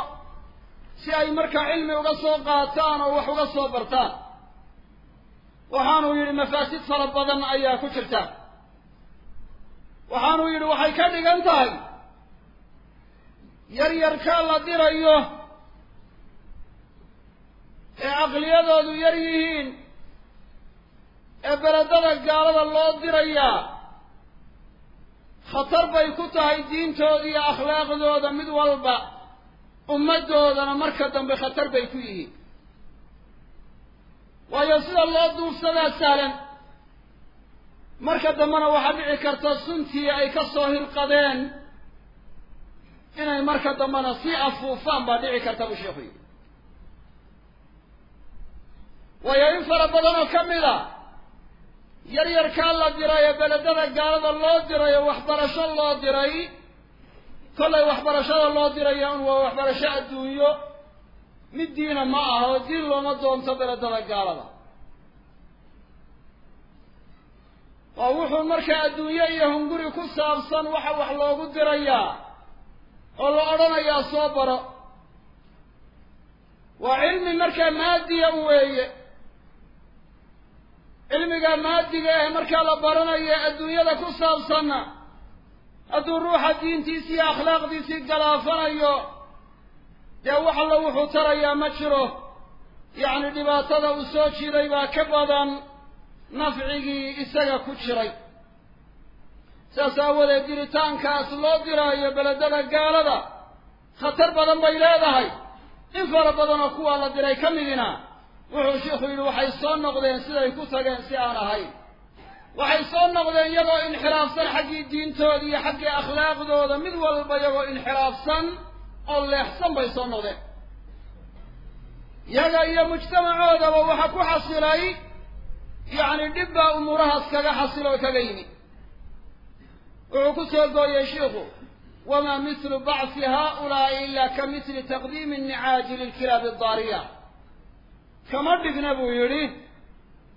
si ay markaa cilmi uga soo qaataan oo wax uga soo bartaan. Waxaanuu yidhi mafaasid fara badan ayaa ku jirta. Waxaanuu yidhi waxay ka dhigan tahay yaryarkaa la dirayo ee caqliyadoodu yar yihiin ee beledada gaalada loo dirayaa khatar bay ku tahay diintooda iyo akhlaaqdooda mid walba ummaddoodana marka dambe khatar bay ku yihiin. Waayo sida loo duufsadaa sahlan marka dambena waxaa dhici karta suntii ay ka soo hilqadeen inay marka dambena sii afuufaan baa dhici karta buu sheekhu yidhi waayo in fara badan oo ka mid a yaryarkaa la diray ee beledada gaalada loo diray oo waxbarasho loo diray kollay waxbarashada loo diraya un waa waxbarasho adduunyo mid diina ma aha oo diin looma doonto beledada gaalada waa wuxuu markaa adduunyo iyo hunguri ku saabsan waxa wax loogu dirayaa oo la odhanayaa soo baro waa cilmi markaa maadiya weeye cilmiga maadiga ah markaa la baranayo adduunyada ku saabsanna hadduu ruuxa diintiisi iyo akhlaaqdiisii galaafanayo dee wax wuxuu tarayaa ma jiro. Yacni dhibaatada uu soo jiray baa ka badan nafcigii isaga ku jiray. Saas aawadeed diritaankaas loo diraayo beledada gaalada khatar badan bay leedahay. In fara badanoo kuwaa la diray ka midina wuxuu sheikhu yidhi waxay soo noqdeen siday ku tageen si aan ahayn waxay soo noqdeen iyagoo inxiraafsan xaggii diintooda iyo xaggii akhlaaqdooda mid walba iyagoo inxiraafsan oo leexsan bay soo noqdeen. Yaga iyo mujtamacoodaba waxa ku xasilay yacni dhib baa umuurahaas kaga xasilo oo kaga yimi wuxuu ku soo gooyey shiikhu wamaa mithlu bacthi haaulaa'i ila ka mithli taqdiimi nnicaaji lilkilaabi addaariya kama dhigna buu yidhi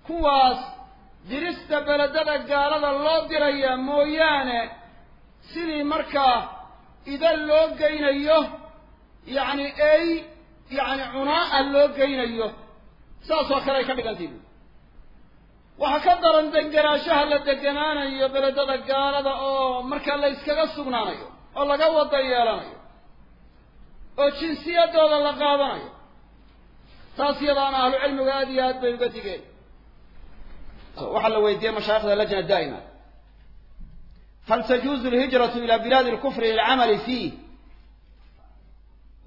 kuwaas dirista beledada gaalada loo diraya mooyaane sidii markaa idan loo geynayo yacni ey yacni cunaa'a loo geynayo saasoo kale ay ka dhigantii bu waxaa ka daran degenaanshaha la deganaanayo beledada gaalada oo markaa la yskaga sugnaanayo oo laga wada yeelanayo oo jinsiyadooda la qaadanayo taas iyadaana ahlu cilmigu aada iyo aad bay uga digeen. Waxaa la weydiiyey mashaayikhda lajna daa'ima. Hal tajuuzu alhijratu ila bilaadi alkufri lilcamali fiih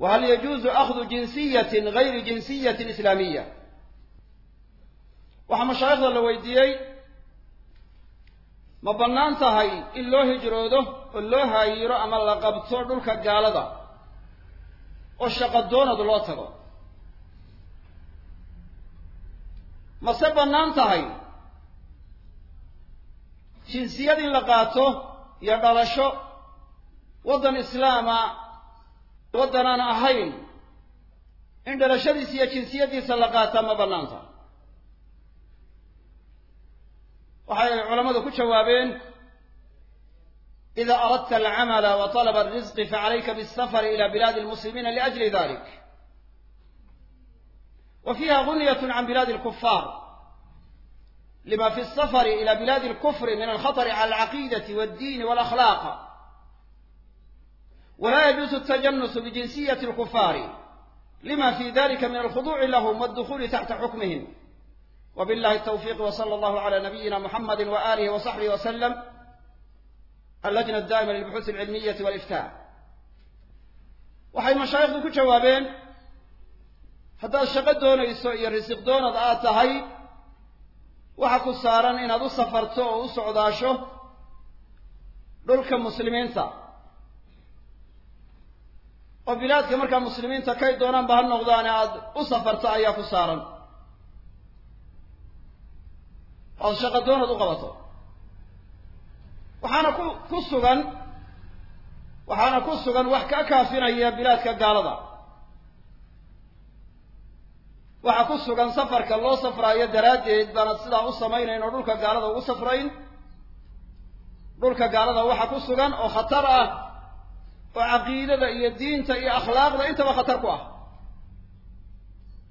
wahal yajuuzu akhdu jinsiyatin gayri jinsiyatin islaamiya waxaa mashaayikhda la weydiiyey ma bannaan tahay in loo hijroodo oo loo haayiro ama la qabto dhulka gaalada oo shaqadoonad loo tago mase bannaan tahay. Jinsiyad in la qaato iyo dhalasho waddan islaama waddan aan ahayn in dhalashadiisa iyo jinsiyaddiisa la qaataa ma bannaan tahay. Waxay culammadu ku jawaabeen ida aradta alcamala wa talaba alrisqi facalayka biالsafari ila bilaadi almuslimiina liajli dalik wa fiiha gunyat can bilaadi alkufaar lima fi الsafari ila bilaadi alkufri min alkhaطri cala alcaqiidati waاddiini wاlakhlaaq wla yajuuzu الtajanusu bijinsiyati اlkufaari lima fi dalika min alkhuduuci lahum wاddukhuli taxta xukmihim وبالله التوفيق وصلى الله على نبينا محمد وآله وصحبه وسلم اللجنة الدائمة للبحوث العلمية والإفتاء waxay mashaayikhdu ku jawaabeen haddaad shaqo doonayso iyo risiq doonad aad tahay waxa ku saaran inaad u safarto oo u socdaasho dhulka muslimiinta. Oo bilaadka markaa muslimiinta kay doonaanba ha noqdaane aada u safarto ayaa ku saaran. Oad shaqo doonad u qabato. Waxaana ku ku sugan waxaana ku sugan wax ka kaafinaya bilaadka gaalada waxaa ku sugan safarka loo safraayo daraaddeed baanad sidaa u samaynayn oo dhulka gaalada ugu safrayn dhulka gaalada waxaa ku sugan oo khatar ah oo caqiidada iyo diinta iyo akhlaaqda intaba khatar ku ah.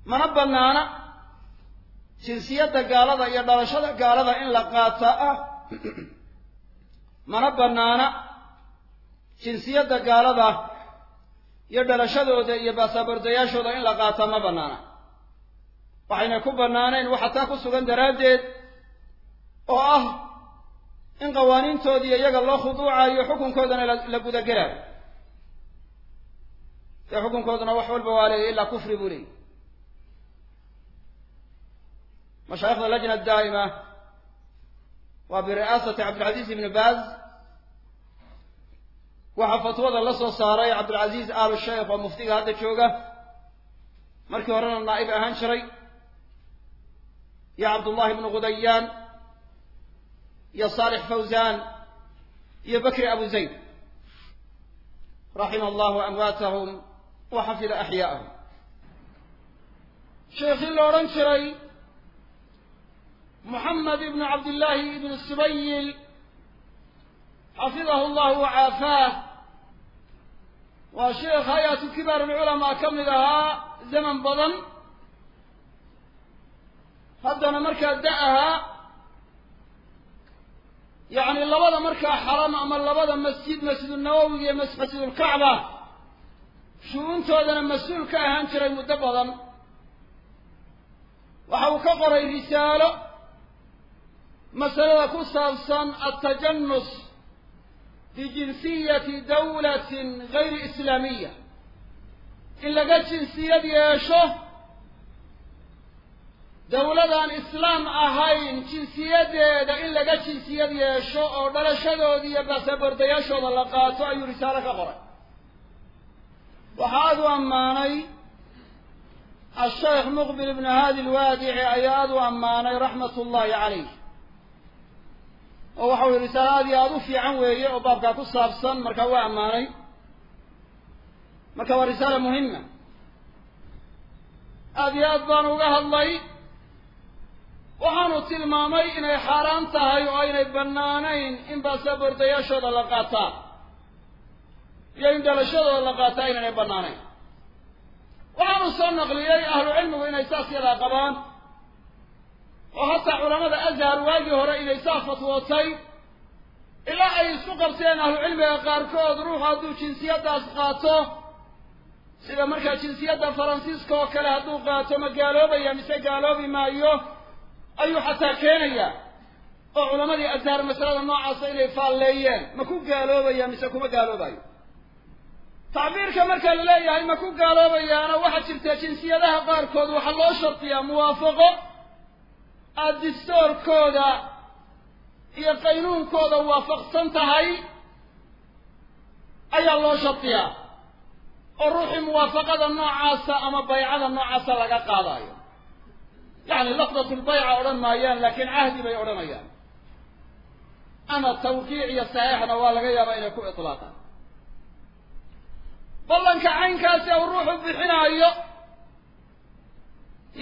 Mana banaana jinsiyadda gaalada iyo dhalashada gaalada in la qaata ah mana banaana jinsiyadda gaalada iyo dhalashadooda iyo baasaboordayaashooda in la qaata ma banaana waxayna ku bannaanayn waxa taa ku sugan daraaddeed oo ah in qawaaniintoodiiyo iyaga loo khuduucayo xukunkoodana la gudagelayo dee xukunkooduna wax walba waa leeya ilaa kufri buu leeyay mashaayikhda lajna daa'ima waa biri'aasati cabdilcaziiz ibni baaz. Waxaa fatwada la soo saaray cabdilcaziiz aalu sheikh oo muftiga hadda jooga. Markii horena naa'ib ahaan jiray iyo cabdullahi ibnu qudayaan iyo saalix fawzan iyo bakri abu zayd raxima allahu amwaatahum wa xafida axyaa'ahum sheekhii la odhan jiray moxamed ibnu cabdillaahi ibnu subayil xafidahu llahu wacaafaah waa sheekh hay'atu kibaar alculamaa ka mid ahaa zaman badan haddana markaa da ahaa yacni labada markaa xaram ama labada masjid masjidunawowiga iyo shu-uuntoodana mas'uul ka ahaan jiray muddo badan. Waxa uu ka qoray risaalo masalada ku saabsan altajanus bijinsiyati dawlatin gayri islaamiya in laga jinsiyad yeesho dawladaan islaam ahayn jinsiyadeeda in laga jinsiyad yeesho oo dhalashadoodi iyo baasaboordayaashooda la qaato ayuu risaalo ka qoray. Waxa aada u ammaanay asheekh muqbil ibnu haadi lwaadici ayaa aada u ammaanay raxmat ullahi calayh oo waxau yihi risaalo aad iyo aada u fiican weeye oo baabkaa ku saabsan markaa waa ammaanay. Marka waa risaala muhima aada iyo aad baanu uga hadlay waxaanu tilmaamay inay xaaraan tahay oo aynay bannaanayn in baasaboordayaashooda la qaataa. Iyo in dhalashadooda la qaataa inaynay bannaanayn. Waxaanu soo naqliyey ahlu cilmigu inay saas yadaa qabaan. Oo hataa culamada azhar waagii hore inay saa fatwootay ilaa ay isku qabteen ahlu cilmiga qaarkood ruuxu hadduu jinsiyaddaas qaato sida markaa jinsiyadda faransiiska oo kale hadduu qaato ma gaaloobaya mise gaaloobi maayo ayuu xataa keenayaa oo culamadii azhar masalada noocaasa inay faalleeyeen. Ma ku gaaloobaya mise kuma gaaloobayo? Tacbiirka marka la leeyahay ma ku gaaloobayaana waxaa jirta jinsiyadaha qaarkood waxaa loo shardiyaa muwaafaqo aada distoorkooda iyo qaynuunkooda waafaqsan tahay ayaa loo shardiyaa oo ruuxii muwaafaqada noocaasa ama baycada noocaasa laga qaadayo yacni lafdat lbayca odhan maayaan laakiin cahdi bay odhanayaan. Ama tawqiic iyo saxiixna waa laga yaabaa inay ku itlaaqaan ballanka caynkaasi u ruuxu bixinaayo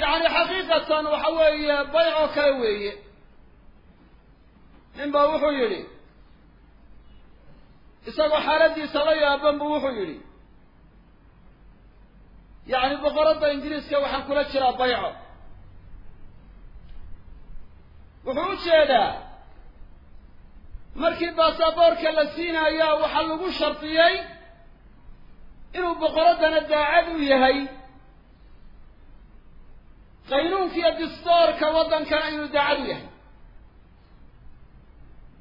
yacni xaqiiqatan waxa weeye bayc oo kale weeye. Nin baa wuxuu yidhi isagoo xaaladiisa la yaaban buu wuxuu yidhi yacni boqoradda ingiriiska waxaan kula jiraa bayco wuxuu u jeedaa markii baasaboorka la siinayaa waxaa lagu shardiyey inuu boqoraddana daacad u yahay. Qaynuunkiiyo distoorka waddankana inuu daacad u yahay.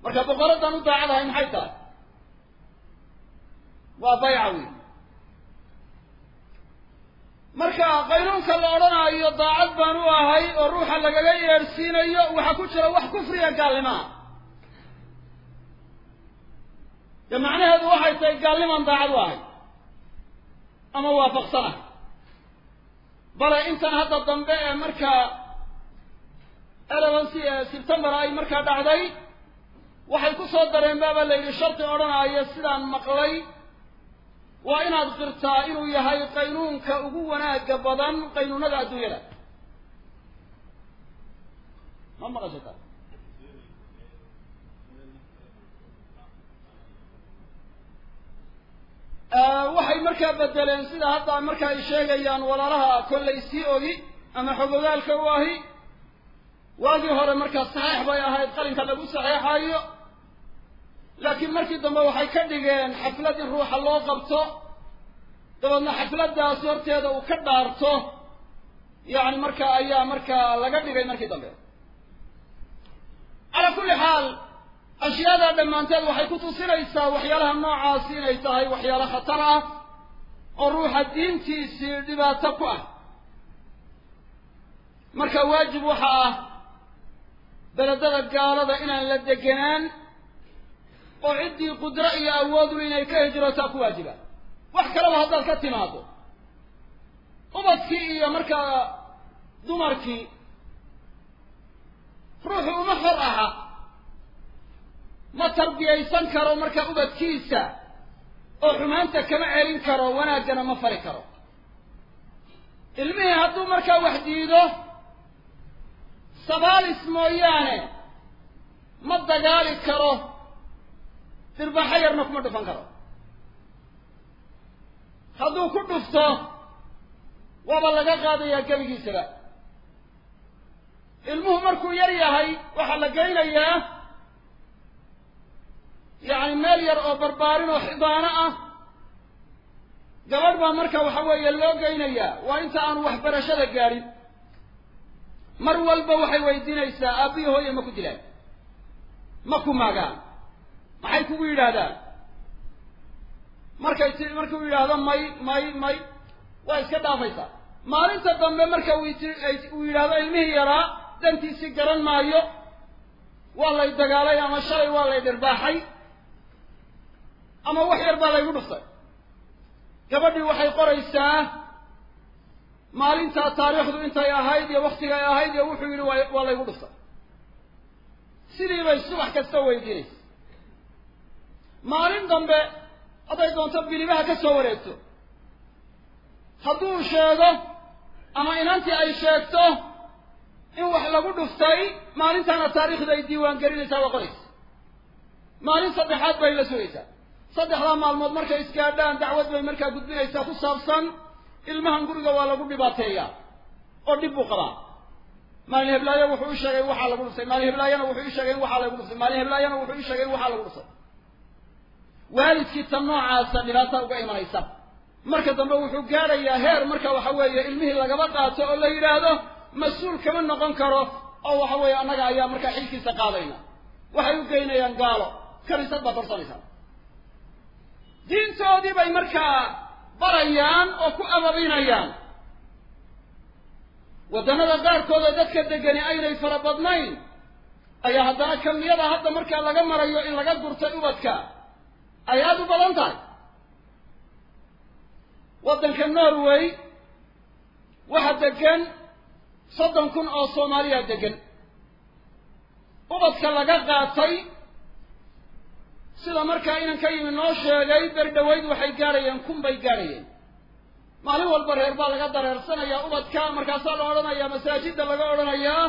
Marka boqoraddan u daacadahay maxay tahay? Waa bayca wey marka qaynuunka la odhanaayo daacad baan u ahay oo ruuxa lagaga yeedhsiinayo waxaa ku jira wax kufriya gaalnimaa dee macnaheedu waxay tahay gaalnimaan daacad u ahay. Ama waafaqsanah bale intan hadda dambe ee markaa eleven september ay markaa dhacday waxay ku soo dareen baaba la yidhi shardi odhanaayo sidaan maqlay waa inaad qirtaa inuu yahay qaynuunka ugu wanaagga badan qaynuunada adduunyada. Ma maqashata waxay markaa bedeleen sida hadda marka ay sheegayaan walaalaha kollay sii ogi ama xogogaalka u ahi. Waagii hore markaa saxeex bay ahayd qalinka lagu saxeexayo laakiin markii dambe waxay ka dhigeen xaflad in ruuxa loo qabto dabeedna xafladdaas horteeda uu ka dhaarto yacni marka ayaa markaa laga dhigay markii dambe. Calaa kulli xaal ashyaada dhammaanteed waxay ku tusinaysaa waxyaalaha noocaasi inay tahay waxyaalo khatar ah oo ruuxa diintiisii dhibaato ku ah. Marka waajib waxa ah beledada gaalada inaan la degenaan oo ciddii qudro iyo awoodu inay ka hijrootaa ku waajiba. Wax kaleba haddaad ka timaado ubadkii iyo markaa dumarkii ruuxu uma xor aha. Ma tarbiyaysan karo marka ubadkiisa oo xumaanta kama celin karo wanaaggana ma fari karo. Ilmihii hadduu markaa wax diido sabaalis mooyaane ma dagaali karo dirbaaxo yarna kuma dhufan karo. Hadduu ku dhufto waaba laga qaadayaa gebigiisaba. Ilmuhu markuu yar yahay waxaa la geynayaa yacni meel yar oo barbaarin oo xidaano ah gabadh baa marka waxa weeye loo geynayaa waa inta aanu waxbarashada gaadhin mar walba waxay weydiinaysaa aabbihi hooye ma ku dilaan ma ku maagaan maxay kugu yidhaahdaan? Markay ti markuu yidhaahdo may may may waa iska dhaafaysaa maalinta dambe marka uu yidhaahdo ilmihii yaraa dantiisi garan maayo waa lay dagaalay ama shalay waa lay dhirbaaxay ama wax yar baa laygu dhuftay. Gabadhii waxay qoraysaa maalintaa taariikhdu intay ahayd iyo waktigay ahayd iyo wuxuu yidhi waa laygu dhuftay. Sidii bay subax kasta weydiinaysa maalin dambe hadday doonto bilibaha ka soo wareegto. Hadduu sheego ama inantii ay sheegto in wax lagu dhuftay maalintaana taariikhda ay diiwaan gelinaysaa waa qoraysa. Maalin saddexaad bay la sugaysaa. Saddexdaa maalmood markay isgaadhaan dacwad bay markaa gudbinaysaa ku saabsan ilmahan guriga waa lagu dhibaateeyaa oo dhib buu qabaa. Maalin heblaayo wuxuu u sheegay in waxaa lagu dhuftay. Maalin heblaayana wuxuu u sheegay in waxaa lagu dhuftay. Maalin heblaayana wuxuu u sheegay in waxaa lagu dhuftay waalidkii tan noocaasa dhibaata uga imanaysa. Marka dambe wuxuu gaadhayaa heer marka waxa weeye ilmihii lagaba qaato oo la yidhaahdo mas'uul kama noqon karo oo waxa weeye annaga ayaa markaa xilkiisa qaadayna. Waxay u geynayaan gaalo kaniisad baad horsanaysaa diintoodii bay markaa barayaan oo ku ababinayaan waddannada qaarkooda dadka degani aynay fara badnayn ayaa haddana kamiyada hadda markaa laga marayo in laga gurtay ubadka ay aada u badan tahay. Waddanka norway waxa degan soddon kun oo soomaaliya degan ubadka laga qaatay sida markaa inan ka yimi noo sheegay beri dhaweyd waxay gaadhayeen kun bay gaadhayeen maalin walba reer baa laga dareersanayaa ubadka markaasaa la odhanayaa masaajidda laga odhanayaa.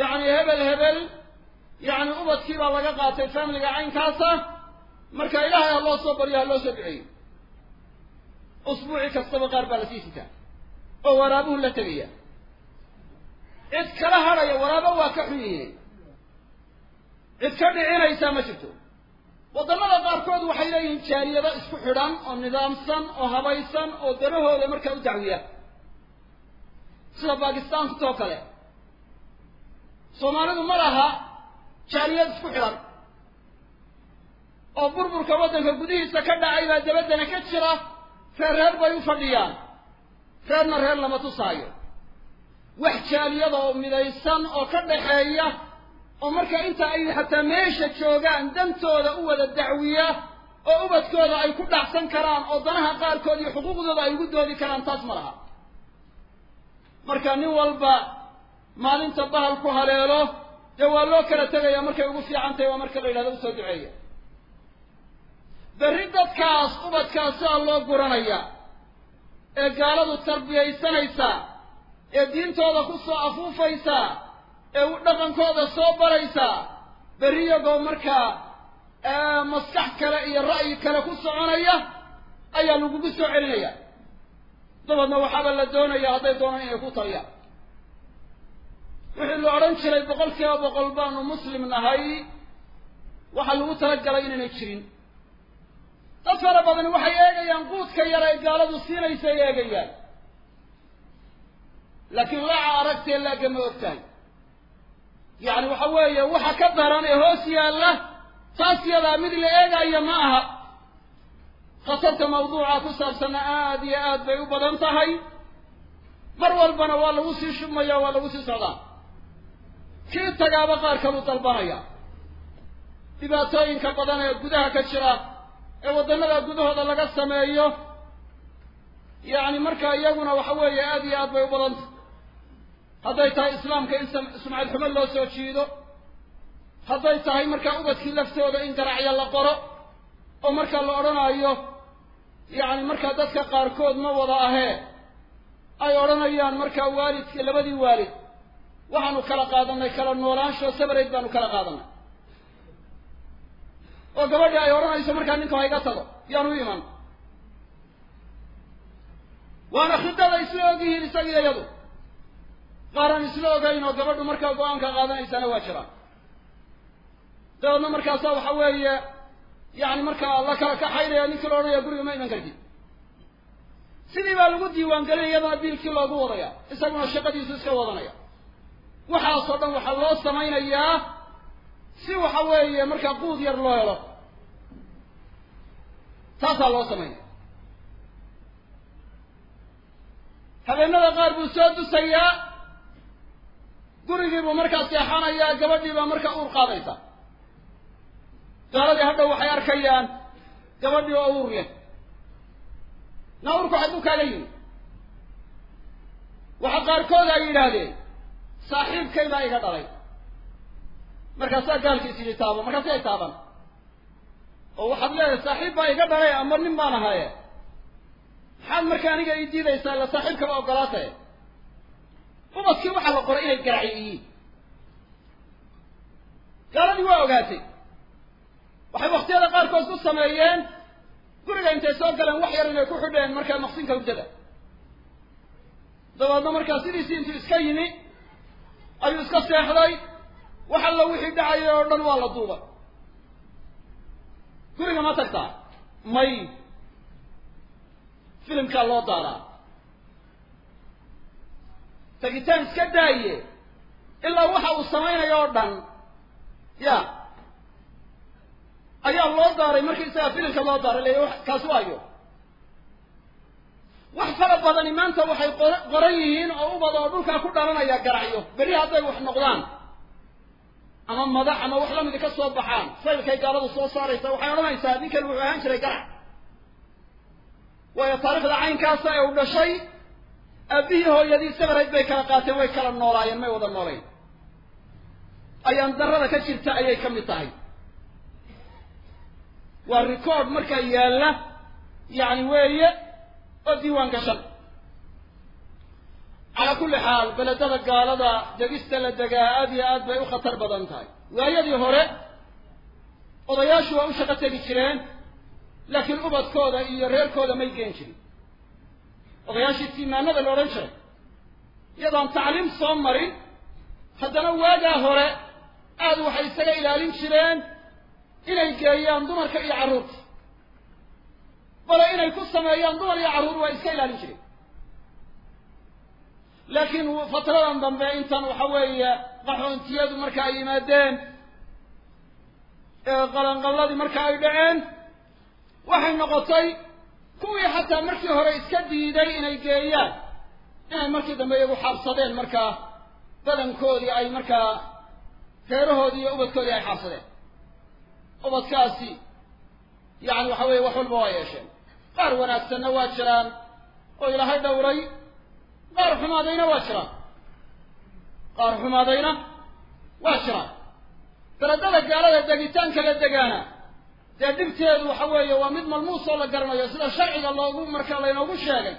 Yacni hebel hebel yacni ubadkii baa laga qaatay familiga caynkaasa marka ilaahay ha loo soo baryo ha loo soo duceeyo usbuuci kastaba qaar baa la sii sitaa oo waraabuhu la tegaya cid kala hadhaya waraabo waa ka xun yihiin. Cid ka dhicinaysaa ma jirto. Waddamada qaarkood waxay leeyihiin jaaliyado isku xidhan oo nidaamsan oo habaysan oo danahooda markaa u dacwiya sida baakistaantoo kale. Soomaalidu ma laha jaaliyad isku xidhan oo burburka waddanka gudihiisa ka dhacay baa dabaddana ka jira reer reer bay u fadhiyaan. Reerna reer lama tusaayo. Wax jaaliyada oo midaysan oo ka dhaxeeya oo marka inta ay xataa meesha joogaan dantooda u wada dacwiya oo ubadkooda ay ku dhacsan karaan oo danaha qaarkood iyo xuquuqdooda ay ugu doodi karaan taas ma laha. Marka nin walba maalinta bahal ku haleelo dee waa loo kala tegaya markay ugu fiican tahay waa marka la yidhahdo u soo duceeya berri dadkaas ubadkaas sidaa loo guranaya ee gaaladu tarbiyaysanaysa ee diintooda ku soo afuufaysa ee dhaqankooda soo baraysa berri iyagoo markaa maskax kale iyo ra'yi kale ku soconaya ayaa lagugu soo celinaya dabeedna waxaaba la doonaya hadday doonaan inay ku taliyaan wixii la odhan jiray boqol kiiba boqol baanu muslim nahay. Waxaa lagu talagalay inaynay jirin dad fara badani waxay eegayaan quudka yar ay gaaladu siinaysay eegayaan. Laakiin laaca aragtee laaga ma ogtahay. Yacni waxa weeye waxa ka daran ee hoos yaalla taas yadaa mid la eegaya ma aha. Khatarta mawduuca ku saabsanna aada iyo aad bay u badan tahay. Mar walbana waa lagu sii shubmaya waa lagu sii socdaa. Kii tagaaba qaar kaluu dalbanaya. Dhibaatooyinka badan ee gudaha ka jira ee waddannada gudahooda laga sameeyo. Yacni markaa iyaguna waxa weeye aada iyo aad bay u badantah hadday tahay islaamka in sumcad xumo loo soo jiido hadday tahay markaa ubadkii laftooda in garacya la qoro oo markaa la odhanayo yacni markaa dadka qaarkood ma wada ahee ay odhanayaan markaa waalidki labadii waalid waxaanu kala qaadanay kala noolaansho sabareyd baanu kala qaadanay oo gabadhii ay odhanayso markaa ninka ha iga tago u iman. Waana khidada isla ogyihiin isagiyo iyadu. Qaaraan isla ogayn oo gabadhu markaa go'aanka qaadanaysana waa jiraan. Dabeedna markaasaa waxa weeye yani markaa la kala kaxaynaya ninkii la odhanaya guriga ma iman kartid. Sidii baa lagu diiwaangelinaya iyadana biilkii loogu wadaya isaguna shaqadiisu iska wadanaya. Waxaasoo dhan waxaa loo samaynayaa si waxa weeye markaa quud yar loo helo taasaa loo samaynaya habeenada qaar buu soo dusayaa gurigiibuu markaa seexanayaa gabadhii baa markaa uur qaadaysa gaaladii hadhow waxay arkayaan gabadhii oo uur leh. Na urku xagguu kaaga yimi waxa qaarkood ay yidhaahdeen saaxiibkay baa iga dhalay markaasaa gaalkiis yidhi taabo markaasi ay taaban. Oo waxaad leedahay saaxiib baa iga dhalay ama nin baan ahaye maxaad marka aniga ii diidaysaa ila saaxiibkaba ogolaatae ubadkii waxaa la qoray inay garacyo yihiin. Gaaladii waa ogaatay. Waxay waktiyada qaarkood ku sameeyeen. Guriga intay soo galeen wax yar inay ku xidheen markaa maqsinka hurdada dabeedna markaa sidiisii intuu iska yimi ayuu iska seexday wax alla wixii dhacayay oo dhan waa la duubay. Guriga ma tagtaa may filimkaa loo daaraa. Tagitaan iska daaye ilaa waxa uu samaynayo oo dhan ya ayaa loo daaray markii isagaa filimka loo daaray le kaasi waayo. Wax fara badani maanta waxay qoran yihiin oo ubad oo dhulkaa ku dhalanaya garacyo beri hadday wax noqdaan ama madax ama wax lamidi ka soo baxaan faylkay gaaladu soo saaraysa waxay odhanaysaa ninkan wuxuu ahaan jiray garac waayo taarikhda caynkaasa ee u dhashay aabbihii hooyadii sabarayd bay kala qaateen way kala noolaayeen may wada noolayn. Ayaan darada ka jirta ayay ka mid tahay. Waa record markaa yaalla yacni weeye oo diiwaan gashan calaa kulli xaal beledada gaalada degista la degaa aada iyo aad bay u khatar badan tahay. Waayadii hore odayaashu waa u shaqo tegi jireen laakiin ubadkooda iyo reerkooda may geen jirin. Odayaashii tiimaanada la odhan jiray iyadaan tacliim soo marin haddana waagaa hore aada waxay isaga ilaalin jireen inay geeyaan dumarka iyo carruurta. Bale inay ku sameeyaan dumar iyo carruur waa iska ilaalin jireen laakiin fatradan dambe intan waxa weeye qaxoontiyadu marka ay yimaadeen ee qalanqalladii marka ay dhaceen waxay noqotay kuwii xataa markii hore iska diiday inay geeyaan inay markii dambe iyagu xaabsadeen markaa badankoodii ay markaa reerahoodii iyo ubadkoodii ay xaabsadeen. Ubadkaasi yacni waxa weeye wax walba waa yeesheen. Qaar wanaagsanna waa jiraan oo ilaahay dhowray qaar xumaadayna waa jiraan qaar xumaadayna waa jiraan beledada gaalada degitaanka la degaana dee dhibteedu waxa weeye waa mid malmuus oo la garanayo sida sharciga loogu marka laynoogu sheegay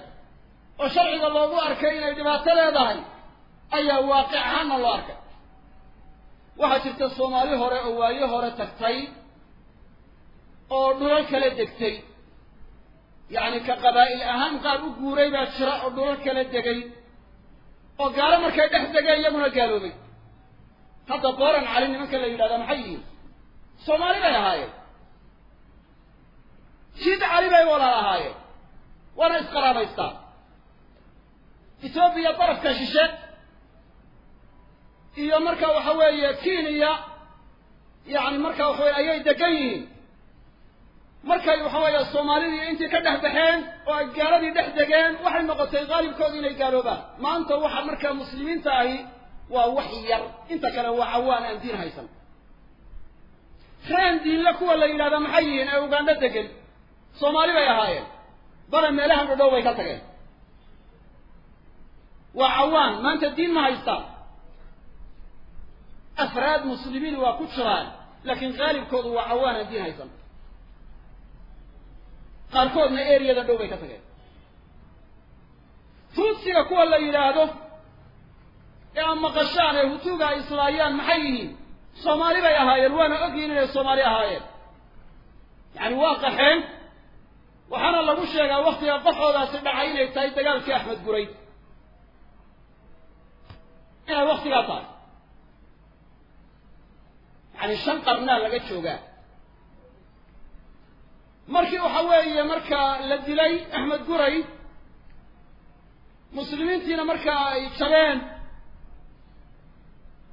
oo sharciga loogu arkay inay dhibaato leedahay ayaa waaqic ahaanna loo arkay waxaa jirta soomaali hore oo waayo hore tagtay oo dhulal kala degtay yacni ka qabaa'il ahaan qaar u guuray baa jira oo dhulal kala degay oo gaalo markay dhex degeen iyaguna gaaloobay. Hadda booran cali nimanka la yidhahdaa maxay yihiin? Soomaali bay ahaayeen. Jiid cali bay walaal ahaayeen. Waana isqaraabaystaan etoobiya darafka shishe iyo marka waxa weeye kenya yacni marka waxa weye ayay degan yihiin markay waxa weeye soomaalidii intii ka dhex baxeen oo ay gaaladii dhex degeen waxay noqotay qaalibkoodi inay gaaloobaan. Maanta waxa markaa muslimiinta ahi waa wax yar. Inta kale waa cawaan aan diin haysan. Reen diinle kuwa la yidhahda maxay yihiin? Ee ugandho degan soomaali bay ahaayeen. Bale meelahan dhadhow bay ka tageen. Waa cawaan. Maanta diin ma haystaan. Afraad muslimiin waa ku jiraan laakiin qaalibkoodu waa cawaan aan diin haysan qaarkoodna eriyada dhow bay ka tageen. Tuutsiga kuwa la yidhaahdo ee aan maqashaan ee hutuuga ay islaayaan maxay yihiin? Soomaali bay ahaayeen waana ogyihiin inay soomaali ahaayeen. Yacni waa qaxeen waxaana lagu sheegaa waktiga qaxoodaasi dhacay inay tahay dagaalkii axmed guray. Inay waktigaa tahay. Yacni shan qarnaa laga joogaa markii waxa weeye markaa la dilay axmed guray muslimiintiina markaa ay jabeen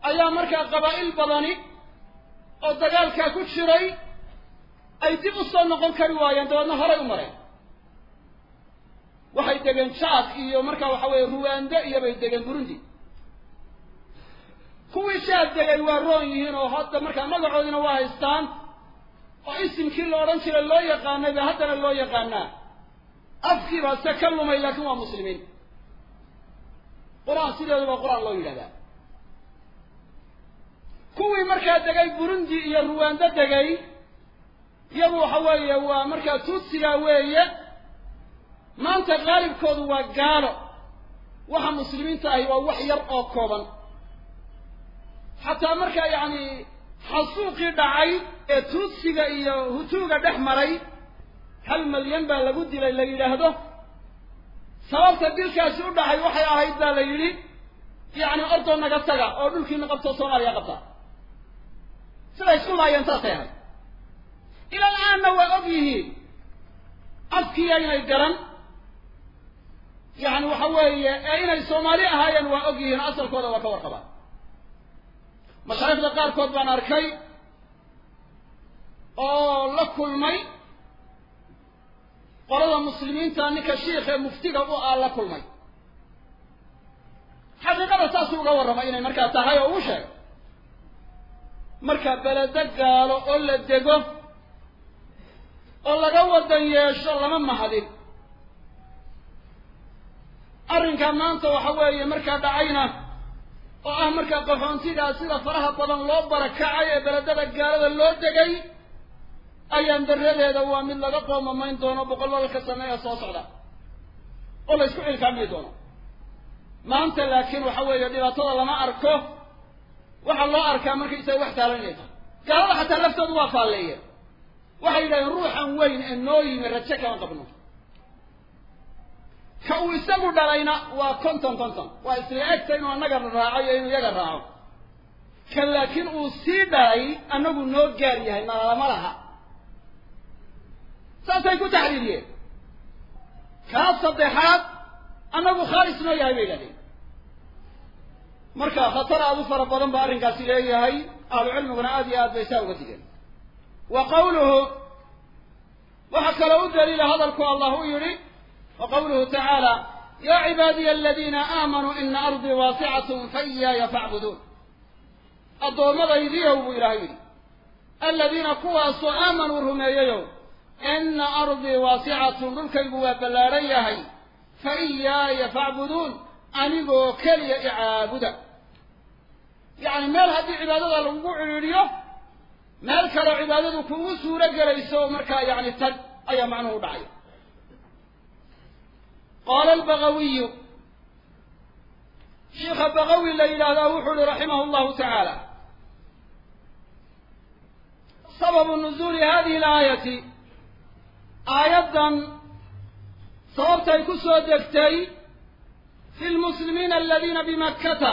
ayaa markaa qabaa'il badani oo dagaalkaa ku jiray ay dib u soo noqon kari waayeen dabeedna horay u mareen waxay degeen jaad iyo markaa waxa weeye ruwaande iyo bay degeen burundi. Kuwii jaad degay waa roon yihiin oo hadda markaa magacoodina waa haystaan oo isimkii la odhan jiray loo yaqaanay ba haddana loo yaqaanaa. Afkiibaa se ka lumay laakiin waa muslimiin. Qur'aan sideeduba qur'aan loo yidhahdaa. Kuwii markaa degay burundi iyo ruwaando degay iyadu waxa weeye waa markaa tuutsigaa weeye. Maanta qaalibkoodu waa gaalo. Waxa muslimiinta ahi waa wax yar oo kooban. Xataa markaa yacni xasuuqii dhacay ee tuutsiga iyo hutuuga dhex maray hal malyan baa lagu dilay la yidhaahdo. Sababta dilkaasi u dhacay waxay ahayd baa la yidhi yacni ordoo naga taga oo dhulkiina qabto soomaaliya qabta. Siday isku laayeen saasay ahayd. Ilal aanna waa og yihiin afkiya inay garan. Yacni waxa weeye ee inay soomaali ahaayeen waa og yihiin asalkooda waa ka warqabaan. Mashaayikda qaarkood baan arkay oo la kulmay qolada muslimiinta ninka shiikh ee muftiga u ah la kulmay. Xaqiiqada saasuu uga warramay inay markaa tahay oo uu sheegay. Marka beledo gaalo oo la dego oo laga wadan yeesho lama mahadin. Arrinkaa maanta waxa weeye markaa dhacayna oo ah markaa qaxoontigaa sida faraha badan loo barakacay ee beledada gaalada loo degay ayaan daradeeda waa mid laga qoomamayn doono boqollalka sane ee soo socda. Oo la isku cilkaamay doono. Maanta laakiin waxa weeye dhibaatada lama arko. Waxaa loo arkaa markaysaga wax taalan tahay gaalada xataa laftoodu waa faalleeyeen. Waxay yidhahdeen ruuxan weyn ee noo yimi raje kama qabno. Ka uu isagu dhalayna waa konton konton. Waa isla egta inuu annaga raaco iyo inuu iyaga raaco. Ka laakiin uu sii dhalay annagu noo gaar yahay nalama laha saasay ku taxriiriyeen kaa saddexaad annagu khaalis noo yahay bay yidhahdeen marka khatar aada u fara badan ba arrinkaasi leeyahay ahlu cilmiguna aada iyo aad bay saa uga digeen. Wa qawluhu waxaa kaloo u daliila hadalku allah u yidhi wa qawluhu tacaala yaa cibaadiya aladiina aamanuu ina ardii waasicatun faiyaaya facbuduun addoommadaydiiow buu ilaahay yidhi aladiina kuwaasoo aamanuu rumeeyeyow ina ardii waasicatun dhulkaygu waa ballaadhan yahay. Fa iyaaya facbuduun anigoo keliya icaabuda. Yacni meel haddii cibaadada lagugu cidhiidhiyo meel kaleo cibaadadu kugu suuro gelayso markaa yacni tag ayaa macnuhu u dhacaya. Qaala albagawiyu shiikha bagawi la yidhaahdaa wuxuu uhi raximahu llahu tacaala sababu nuzuuli hadihi alaayati aayaddan sababtay ku soo degtay fi lmuslimiina aladiina bimakkata.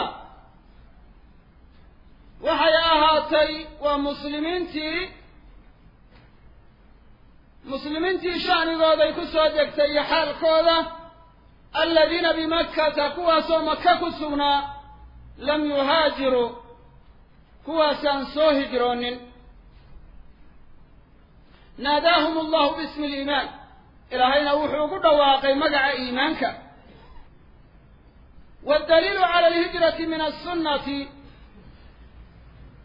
Waxay ahaatay waa muslimiintii muslimiintii sha'nigooday ku soo degtay iyo xaalkooda aladiina bimakkata kuwaasoo maka ku sugnaa lam yuhaajiruu kuwaasaan soo hijroonin naadaahum allahu bismi aliimaan ilaahayna wuxuu ugu dhawaaqay magaca iimaanka. Waddaliilu cala alhijrati min assunnati.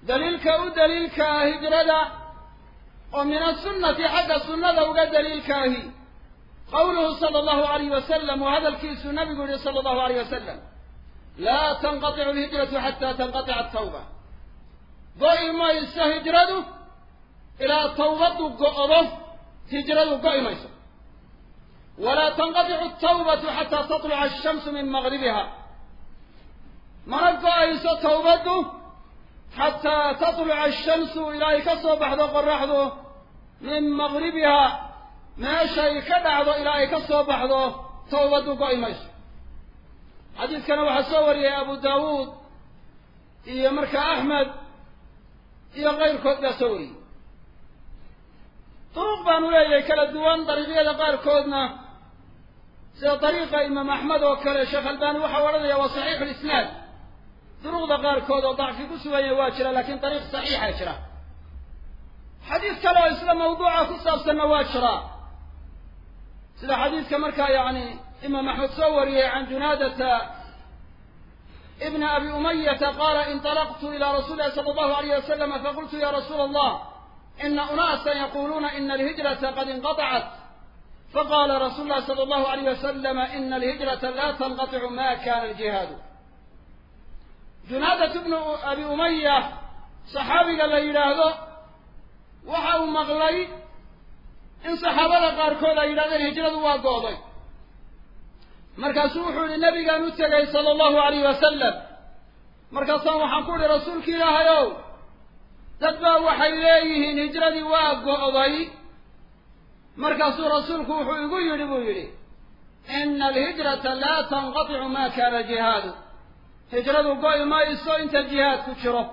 Daliilka u daliilkaa hijrada oo min asunnati xagga sunnada uga daliilkaahi qawluhu sala allahu alayh wasalam waa hadalkiisuu nabigu yihi sala allahu alayh wasalam laa tanqaticu alhijratu xataa tanqatica atawba go'i mayso hijradu ilaa tawbadu go'do hijradu go'i mayso walaa tanqaticu atawbatu xataa tatluca ashamsu min maqribiha mana go'ayso tawbaddu xataa tatluca ashamsu ilaa ay ka soo baxdo qoraxdu min maqribiha meeshay ka dhacdo ilaa ay ka soo baxdo tawbaddu go'i mayso xadiidkana waxaa soo wariyay abu daawuud iyo markaa axmed iyo kayrkood baa soo wariyey duruq baanu leeyahay kala duwan dariiqyada qaarkoodna. Sida dariiqa imaam axmed oo kale sheekh albani waxau odhanaya waa saxiixu lisnaad duruqda qaarkood oo dacfi ku suganya waa jira laakiin dariiq saxiixa jira. Xadiis kale oo isla mawduuca ku saabsanna waa jiraa sida xadiiska markaa yacni imaam axmed soo wariyey can junaadata ibni abi umayata qaala inطalaqtu ila rasuuli lahi sala allahu alayh wasalama faqultu ya rasuula allah ina unaasan yaquluuna ina alhijrata qad inqaطacat faqala rasulu llahi sala allahu alayh wasalama ina alhijrata la tanqaطicu ma kana aljihaadu junaadat bnu abi umaya saxaabiga la yidhaahdo waxa uu maqlay in saxaabada qaarkood ay yidhahdeen hijradu waa go'day markaasuu wuxuu yihi nabigaan u tegay sala allahu alayh wasalam markaasaan waxaan ku idhi rasuulki ilaahay ow dad baa waxay leeyihiin hijradii waa go'day. Markaasuu rasuulku wuxuu igu yidhi buu yidhi ina alhijrata laa tanqaticu ma kana jihaadu. Hijradu go'i mayso inta jihaad ku jiro.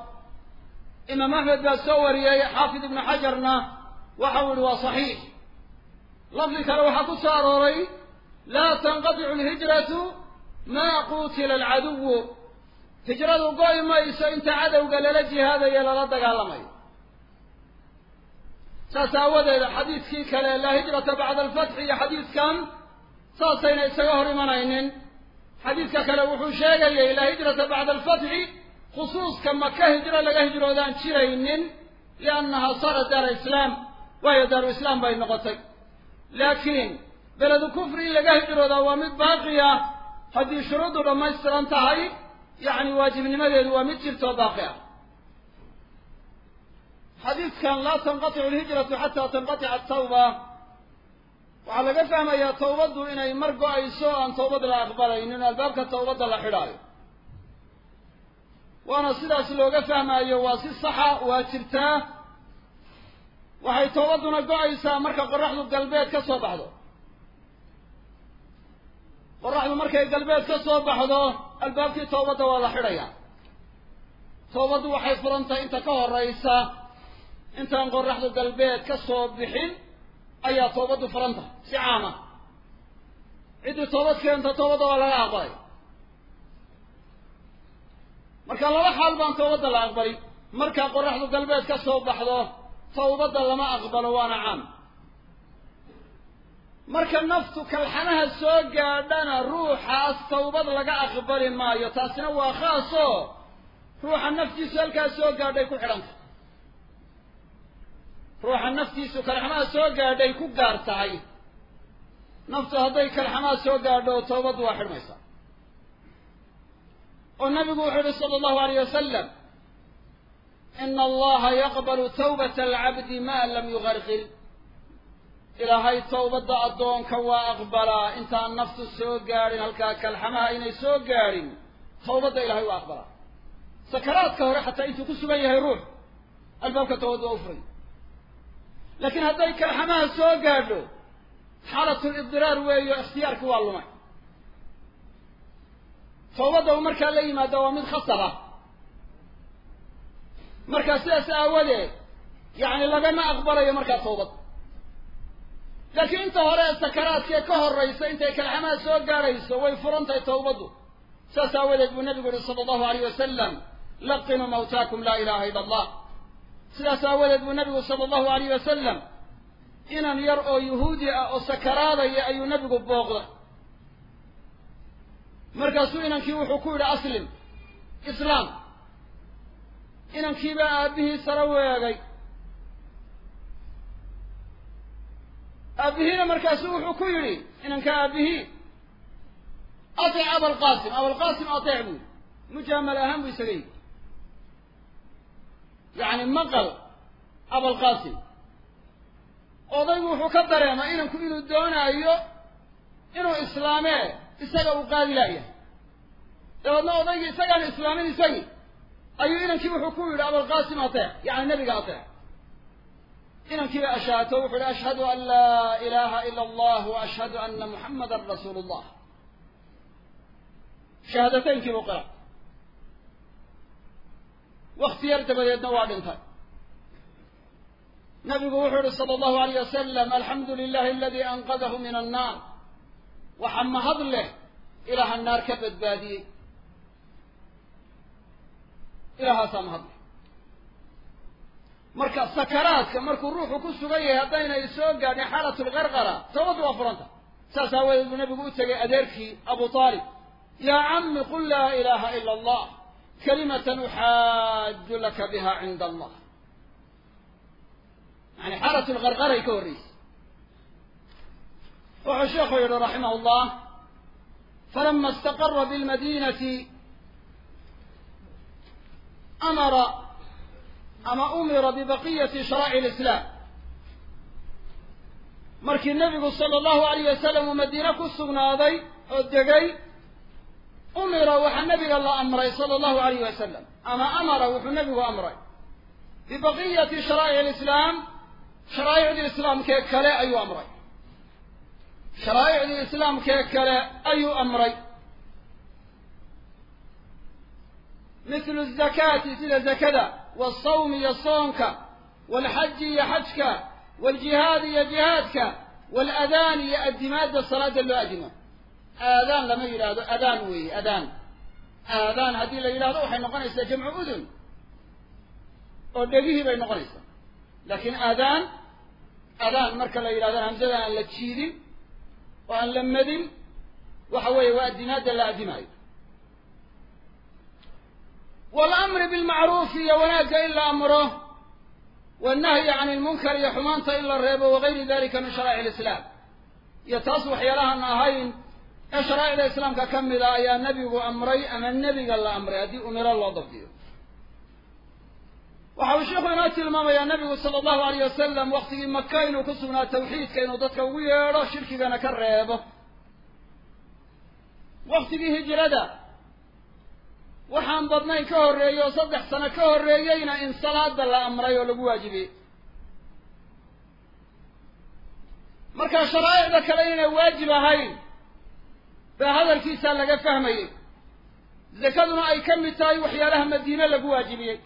Imaam axmed baa soo wariyey xaafid ibnu xajarna waxau yihi waa saxiix. Lafdi kale waxaa ku soo arooray laa tanqaticu alhijratu maa qutila alcaduwu hijradu go'i mayso inta cadowga lala jihaadayo lala dagaalamayo. Saas aawadeed xadiidkii kale laa hijrata bacda alfatxi iyo xadiidkan saasayna isaga hor imanaynin. Xadiidka kale wuxuu sheegayay laa hijrata bacda alfatxi khusuuska maka hijro laga hijroodaan jiraynin liannaha saarat daara islaam waayo daaru islaam bay noqotay. Laakiin beledu kufri in laga hijroodaa waa mid baaqi ah haddii shuruuddu dhammaystiran tahay yacni waajibnimadeedu waa mid jirtoo baaqi ah. Xadiidkan laa tanqaticu alhijratu xataa tanqatica atawba waxaa laga fahmayaa tawbaddu inay mar go'ayso aan tawbad la aqbalaynin albaabka tawbadda la xidhaayo. Waana sidaas looga fahmaayo waa si saxa waa jirtaa waxay tawbadduna go'aysaa marka qoraxdu galbeed ka soo baxdo. Qoraxdu markay galbeed ka soo baxdo albaabkii tawbadda waa la xidhayaa tawbaddu waxay furantahay inta ka horaysa intaan qoraxdu galbeed ka soo bixin ayaa toobaddu furan tahay si caama ciddii toobad keenta toobadda waa laga aqbalay. Marka laba xaal baan toobadda la aqbalin. Markaa qoraxdu galbeed ka soo baxdo tawbadda lama aqbalo waana caam marka naftu kalxanaha soo gaadhana ruuxaas tawbad laga aqbali maayo taasina waa khaasoo ruuxa naftiisu halkaas soo gaadhay ku xidhantay ruuxa naftiisu kalxamaha soo gaadhay ku gaar tahay. Naftu hadday kalxamaha soo gaadho tawbaddu waa xidhmaysaa oo nabigu wuxuu yihi sala allahu alayh wasalam ina allaha yaqbalu tawbata alcabdi ma lam yugarqil ilaahay tawbadda addoonka waa aqbalaa. Intaan naftu soo gaadhin halkaa kalxamaha inay soo gaadhin tawbadda ilahay waa aqbalaa. Sakaraadka hore xataa intuu ku sugan yahay ruux albaabka tawbad waa u furay. Laakiin hadday kalxamaha soo gaadho xaalatl idiraar weeyo ikhtiyaarki waa lumay. Tawbadda uu markaa la yimaada waa mid khasab ah markaa sidaas aawadeed yacni lagama aqbalayo markaa tawbad laakiin inta hore sakaraadkee ka horraysa intay kalxamaha soo gaadhayso way furan tahay tawbaddu. Saas aawadeed buu nabigu yihi sala allahu alayh wasalam laqinuu mawtaakum laa ilaha ila allah sidaas aawadeed buu nabigu sala allahu alayh wasalam inan yar oo yuhuudi ah oo sakaraadaya ayuu nabigu booqday. Markaasuu inankii wuxuu ku yidhi aslim islaam inankiibaa aabbihii sara weegay aabbihiina markaasuu wuxuu ku yidhi inanka aabbihii atic abalqaasim abalqaasim ateec buu mujaamal ahaan buu isaga yidhi yacni maqal abalqaasim odaygu wuxuu ka dareemay inanku inuu doonaayo inuu islaamee isaga uu qaadi laayahay dabeedna odaygii isagaan islaamin isagii ayuu inankii wuxuu ku yidhi abalqaasim ateec yacni nebiga ateec inankiiba ashaato wuxu uhi ashhadu an laa ilaaha ila allah wa ashhadu ana muxammadan rasuulu llah shahaadateynkiibu qira wakti yar dabadeedna waa dhintay nabigu wuxuu yihi sala allahu alayh wasalam alxamdu lilahi aladi anqadahu min annaar waxa mahad leh ilaaha naar ka badbaadiyey ilaahaasaa mahad leh marka sakaraadka markuu ruuxu ku sugan yahay haddaynay soo gaadhin xaalatu lgarqara tawbaddu waa furanta. Saas aawadeed buu nabigu u tegay adeerkii abu aalib yaa cami qul laa ilaha ila allah kalimatan uxaaju laka biha cinda allah. Yani xaalatu lgarqaray ka horreysay. Wuxuu sheekhu yihi raximah llah falama istaqara bilmadinati amara ama umira bibaqiyati sharaa'ic lislaam markii nebigu sala allahu alayh wasalam uu madiine ku sugnaaday oo degay umira waxaa nebiga la amray sala allahu alayh wasalam ama amara wuxuu nebigu amray. Bibaqiyati sharaa'ic lislaam sharaa'icdii islaamkee kale ayuu amray. Sharaa'icdii islaamkee kale ayuu amray. Mithlu zakaati sida zakada waalsawmi iyo soonka waalxaji iyo xajka waaljihaadi iyo jihaadka waalaadaani iyo addimaadda salaada loo adimo aadaan lama yidhaahdo adaan weeye adaan aadaan haddii la yidhahdo waxay noqonaysaa jamcu udun oo dhegihii bay noqonaysaa laakiin aadaan adaan marka la yidhahdo hamsada aan la jiidin oo aan la madin waxa weeye waa addimaadda la addimaayo waalamri bilmacruufi iyo wanaagga in la amro wannahyi can ilmunkar iyo xumaanta in la reebo wagayri dalika min sharaa'ic lislaam iyo taas waxyaalahaan ahayn ee sharaa'icda islaamka ka mid a ayaa nebigu amray ama nebiga la amray haddii umiro loo dabdiyo waxa uu sheikhu inoo tilmaamayaa nabigu sala allahu alayh wasalam waktigii maka inuu ku sugnaa tawxiidka inuu dadka ugu yeedho shirkigana ka reebo waktigii hijrada waxaan badnayn ka horreeyey oo saddex sano ka horreeyeyna in salaada la amray oo lagu waajibiyey marka sharaa'icda kale inay waajib ahayn baa hadalkiisaa laga fahmayey zakaduna ay ka mid tahay waxyaalaha madiine lagu waajibiyey.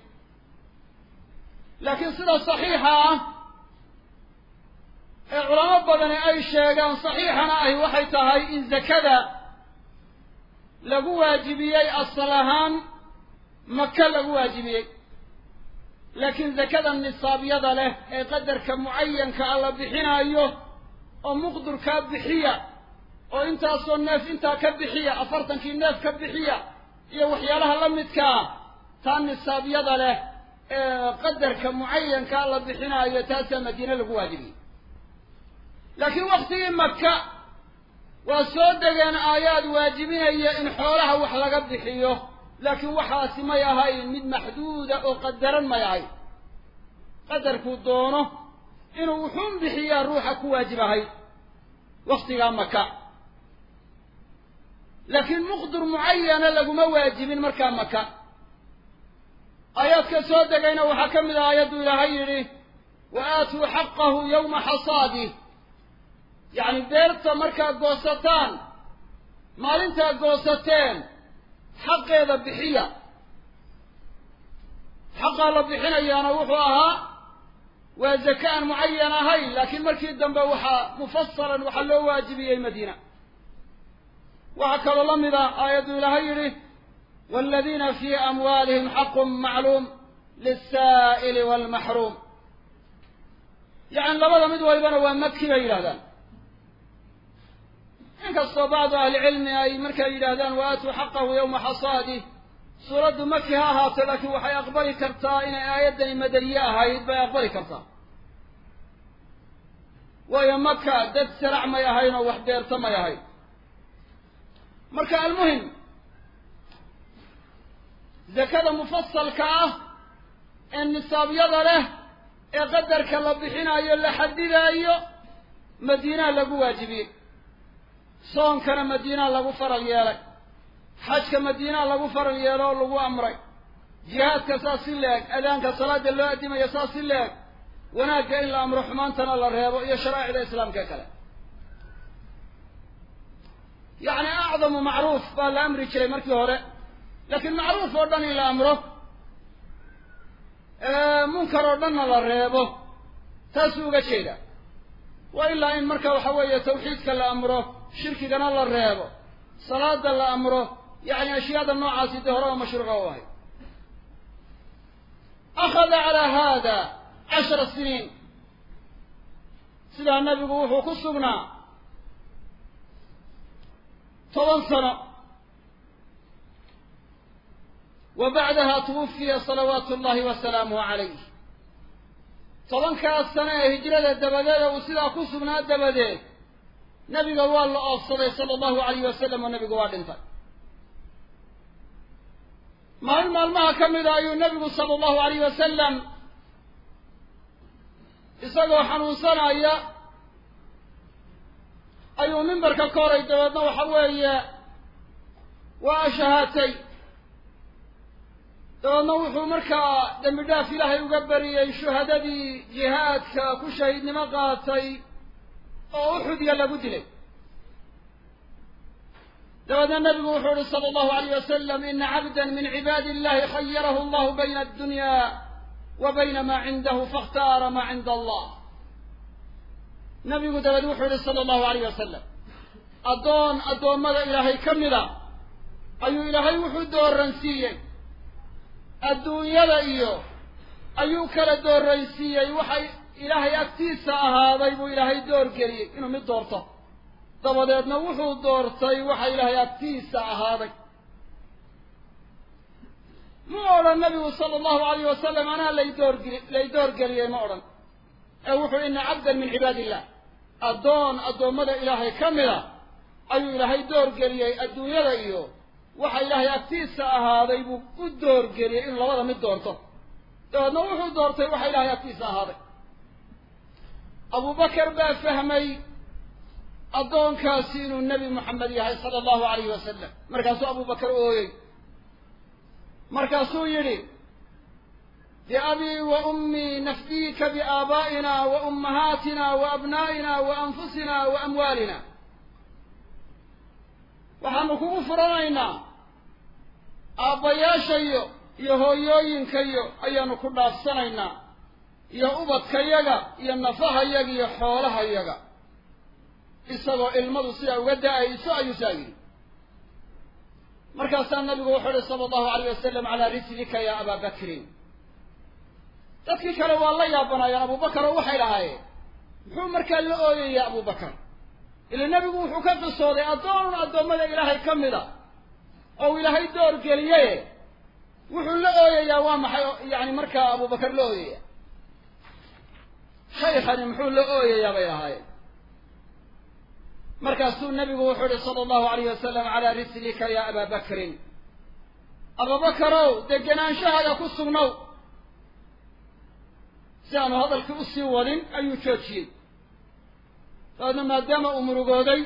Laakiin sida saxiixa ah ee culamo badani ay sheegaan saxiixana ahi waxay tahay in zakada lagu waajibiyey asal ahaan maka lagu waajibiyey. Laakiin zakada nisaabyada leh ee qadarka mucayanka a la bixinaayo oo muqdurkaa bixiya oo intaasoo neef intaa ka bixiya afartankii neef ka bixiya iyo waxyaalaha la midkaa taa nisaabyada leh ee qadarka mucayankaa la bixinaayo taasaa madiine lagu waajibiyey. Laakiin waktigii maka waa soo degeen aayaad waajibinaya in xoolaha wax laga bixiyo laakiin waxaasi may ahayn mid maxduuda oo qadaran may ahayn. Qadarkuu doono inuu wuxuun bixiyaa ruuxa ku waajib ahayd waktigaa maka. Laakiin muqdur mucayana laguma waajibin markaa maka. Aayaadka soo degayna waxaa ka mid ah aayaddu ilaahay yidhi wa aatuu xaqahu yowma xasaadih yacni beerta markaad goosataan maalintaad goosateen xaqeeda bixiya. Xaqaa la bixinayaana wuxuu ahaa waa zaka aan mucayan ahayn laakiin markii dambe waxaa mufasalan waxaa loo waajibiyey madiina. Waxaa kaloo la mid ah aayaddu ilaahay yidhi waaladiina fii amwaalihim xaqun macluum lisaa'ili waalmaxruum yacni labada mid walbana waa maki bay yidhahdaan inkastoo bacdu ahlicilmi ay markay yidhaahdaan wa aatuu xaqahu yowma xasaadih suuraddu maki ha ahaato laakiin waxay aqbali kartaa inay aayaddani madaniye ahayd bay aqbali kartaa. Waayo maka dad sarac may ahayn oo wax beerta may ahayn. Marka almuhim zakada mufasalka ah ee nisaabyada leh ee qadarka la bixinaayo la xadidaayo madiinaa lagu waajibiyey soonkana madiinaa lagu faral yeelay. Xajka madiinaa lagu faral yeelo oo lagu amray. Jihaadka saas si la-eg adaanka salaada loo addimayo saas si la-eg wanaagga in la amro xumaantana la reebo iyo sharaa'icda islaamka kale. Yacni acdamu macruuf baa la amri jiray markii hore. Laakiin macruuf oo dhan in la amro munkar oo dhanna la reebo taasuu uga jeeda waa ilaa in marka waxa weeye tawxiidka la amro shirkigana la reebo salaada la amro yacni ashyaada noocaasi dee horeba mashruuca u ahay akhada calaa haada cashara siniin. Sidaa nabigu wuxuu ku sugnaa toban sano. Wa bacdaha tuwufiya salawaatu ullahi wasalaamuhu calayh tobankaas sano ee hijrada dabadeed uu sidaa ku sugnaa dabadeed nabiga waa la oofsaday sala allahu alayh wasalam oo nabigu waa dhintay. Maalin maalmaha ka mida ayuu nabigu sala allahu alayh wasalam isagoo xanuunsanaya ayuu mimbarka ka horay dabeedna waxa weeye waa shahaatay dabeedna wuxuu markaa dembi dhaaf ilaahay uga bariyey shuhadadii jihaadka ku shahiidnimo qaatay oo uxudya lagu dilay. Dabeedna nabigu wuxuu yihi sala allahu alayh wasalam ina cabda min cibaadi illahi khayarahu allahu bayna addunya wa bayna maa cindahu fakhtaara maa cinda allah. Nabigu dabeed wuxuu yihi sala allahu alayh wasalam addoon addoommada ilaahay ka mida ayuu ilaahay wuxuu dooransiiyey adduunyada iyo ayuu kala dooransiiyey waxay ilaahay agtiisa ahaaday buu ilaahay doorgeliyey inuu mid doorto. Dabadeedna wuxuu doortay waxa ilaahay agtiisa ahaaday. Ma odhan nabigu sala allahu alayh wasalam anaa laydoorgeli lay doorgeliyey ma odhan. Ee wuxuu ina cabdan min cibaadi illah addoon addoommada ilaahay ka mida ayuu ilaahay doorgeliyey adduunyada iyo waxa ilaahay agtiisa ahaaday buu u doorgeliyey inuu labada mid doorto. Dabeedna wuxuu doortay waxa ilaahay agtiisa ahaaday abubakar baa fahmay addoonkaasi inuu nebi moxamed yahay sala allahu alayhi wasalam markaasuu abubakar ooyey. Markaasuu yidhi biabii wa ummii nafdiika biaabaa'ina wa ummahaatina wa abnaa'ina wa anfusina wa amwaalina. Waxaanu kugu furanaynaa aabbayaashayo iyo hooyooyinkayo ayaanu ku dhaafsanaynaa iyo ubadkayaga iyo nafahayaga iyo xoolahayaga isagoo ilmadu sidaa uga da'ayso ayuu saa yidhi markaasaa nabigu wuxuu ihi sala allahu alayh wasalam calaa rislika ya abaa bakrin dadkii kale waa la yaabanaayeen abubakar oo waxay lahaayeen. Muxuu markaa la ooyayaa abubakar ila nebigu wuxuu ka qisooday addoon addoommada ilaahay ka mida oo ilaahay door geliye. Wuxuu la ooyayaa waa maxay? Yani markaa abubakar la ooyaya shaykhani muxuu la ooyayaa bay lahaayeen markaasuu nebigu wuxuu ihi sala allahu alayh wasalam calaa rislika ya abaa bakrin. Ababakarow degenaanshahaada ku sugnow. Si aanu hadalkii u sii wadin ayuu joojiyey. Dabeedna maadaama uu murugooday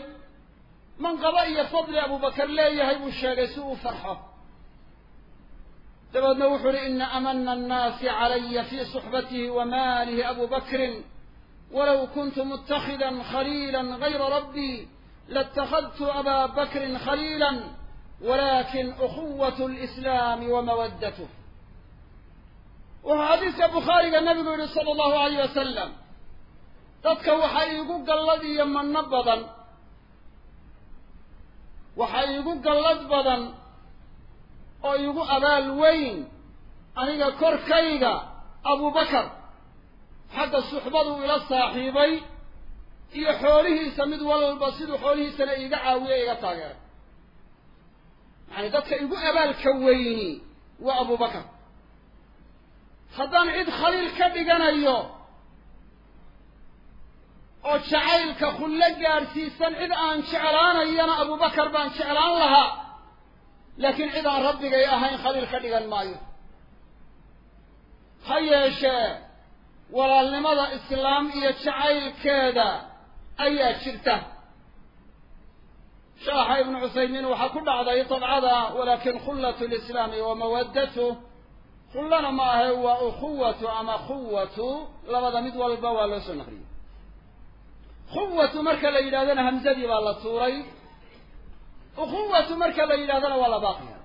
manqabo iyo fadli abubakar leeyahay buu sheegay si uu farxo dabeedna wuxuu uhi ina amana annaasi calaya fi suxbatihi wa maalihi abu bakrin. Walow kuntu mutakida khaliila gayra rabbii laatakadtu aba bakrin khaliila walakin ukhuwat lislaami wa mawaddatuh wuxuu xadiiska bukhaariga nabigu yihi sala allahu alayh wasalam dadka waxa iigu gallad iyo manno badan waxa iigu gallad badan oo iigu abaal weyn aniga korkayga abubakar. Xagga suxbadu ila saaxiibay iyo xoolihiisa mid walba siduu xoolihiisana iiga caawiye iga taageeray. Yacani dadka igu abaalka weyni waa abubakar. Haddaan cid khaliil ka dhiganayo oo jacaylka khullo gaadhsiisan cid aan jeclaanayana abubakar baan jeclaan lahaa laakiin cid aan rabbigay ahayn khaliil ka dhigan maayo. Ha yeeshee walaalnimada islaam iyo jacaylkeeda ayaa jirta. Shaaxa ibnu cuthaymiin waxaa ku dhacday dabcada walaakin khullat lislaami wa mawaddatuh khullana ma ahe waa ukhuwatu ama khuwatu labada mid walba waa loo soo naqliyey. Khuwatu marka la yidhahdana hamzadii baa la tuuray ukhuwatu marka la yidhahdana waa la baaqiya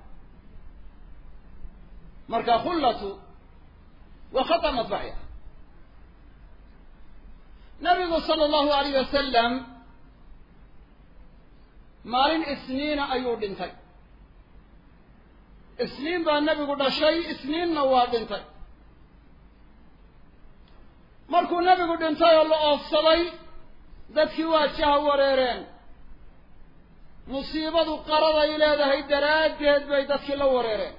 marka khullatu waa khata madbaci nabigu sala allahu alayh wasalam maalin isniina ayuu dhintay. Isniin baa nebigu dhashay isniinna waa dhintay. Markuu nebigu dhintay oo la oofsaday dadkii waa jaha wareereen musiibadu qaraday leedahay daraaddeed bay dadkii la wareereen.